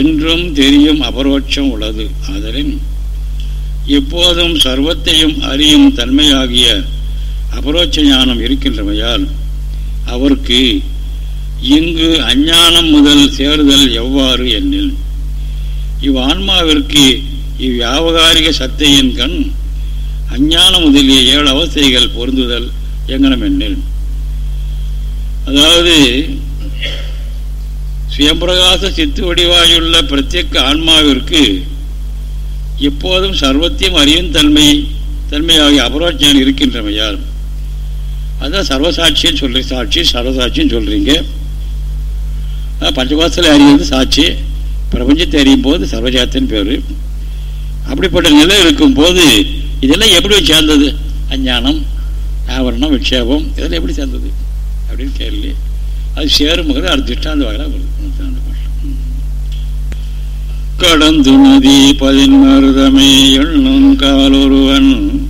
S1: என்றும் தெரியும் அபரோட்சம் உள்ளது. ஆதலின் எப்போதும் சர்வத்தையும் அறியும் தன்மையாகிய அபரோட்ச ஞானம் இருக்கின்றமையால் அவருக்கு இங்கு அஞ்ஞானம் முதல் சேருதல் எவ்வாறு என்னில் இவ் ஆன்மாவிற்கு இவ்வியாவகாரிக சத்தையின் கண் அஞ்ஞானம் முதலிய ஏழு அவஸ்தைகள் பொருந்துதல் எங்கனம் என்னில் அதாவது சுயம்பிரகாச சித்து வடிவாயுள்ள பிரத்யேக ஆன்மாவிற்கு எப்போதும் சர்வத்தையும் அறியும் தன்மை தன்மையாகிய அபரோஜான் இருக்கின்றமையால் அதான் சர்வசாட்சின்னு சொல்றீங்க சாட்சி சர்வசாட்சின்னு சொல்கிறீங்க பஞ்சகோசத்தில் அறிவது சாட்சி. பிரபஞ்சத்தை அறியும் போது சர்வஜாத்தின் பேர். அப்படிப்பட்ட நிலை இருக்கும் போது இதெல்லாம் எப்படி சேர்ந்தது? அஞ்ஞானம் ஆவரணம் விக்ஷேபம் இதெல்லாம் எப்படி சேர்ந்தது? அப்படின்னு கேள்வி. அது சேருமுகிறது அது திஷ்டாந்த வகையில் கடந்து நதி பதின்மருதமே எண்ணும் காலொருவன்.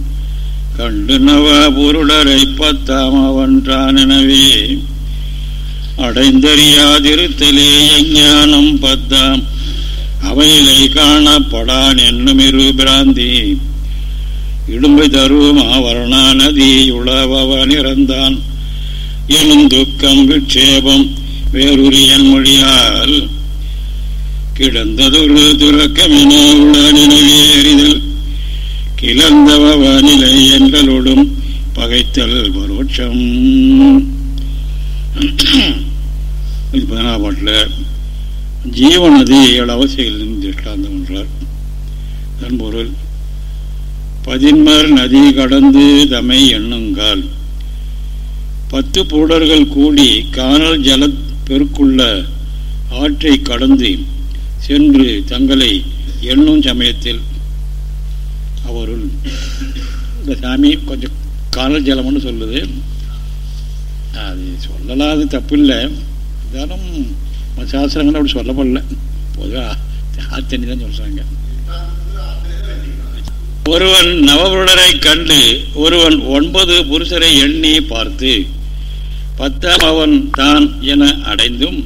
S1: கண்டு நவ பொருளரை பத்தாம் அவன்றான் எனவே அடைந்தறியாதிருத்தலே எஞ்ஞானம் பத்தாம். அவையிலை காணப்படான் என்னும் இரு பிராந்தி. இடும்பை தரும் ஆவரணா நதி உழவன் இறந்தான் எனும் துக்கம் விட்சேபம் வேறுரியன் மொழியால். கிடந்ததொரு துறக்கமென உள்ள நினைவேறிதல். கிளந்தவ நிலை என்றலோடும் பகைத்தல் பரோட்சம் பதினாறு பாட்டில் ஜீவநதி ஏழு அவசியங்கள் திருஷ்டாந்தம் என்றார். தன் பொருள் பதின்மர் நதி கடந்து தமை எண்ணுங்கால் பத்து புடர்கள் கூடி காணல் ஜல பெருக்குள்ள ஆற்றை கடந்து சென்று தங்களை எண்ணும் சமயத்தில் அவருள் இந்த சாமி கொஞ்சம் காணல் ஜலம்னு சொல்லுது. அது சொல்லலாம் அது தப்பில்லை. இருந்தாலும் சாஸ்திரங்கள் அப்படி சொல்லப்படல. பொதுவாக ஆத்தண்ணி தான் சொல்கிறாங்க ஒருவன் நவபுருடரை கண்டு ஒருவன் ஒன்பது புருஷரை எண்ணி பார்த்து பத்தாம் அவன் தான் என அடைந்தும்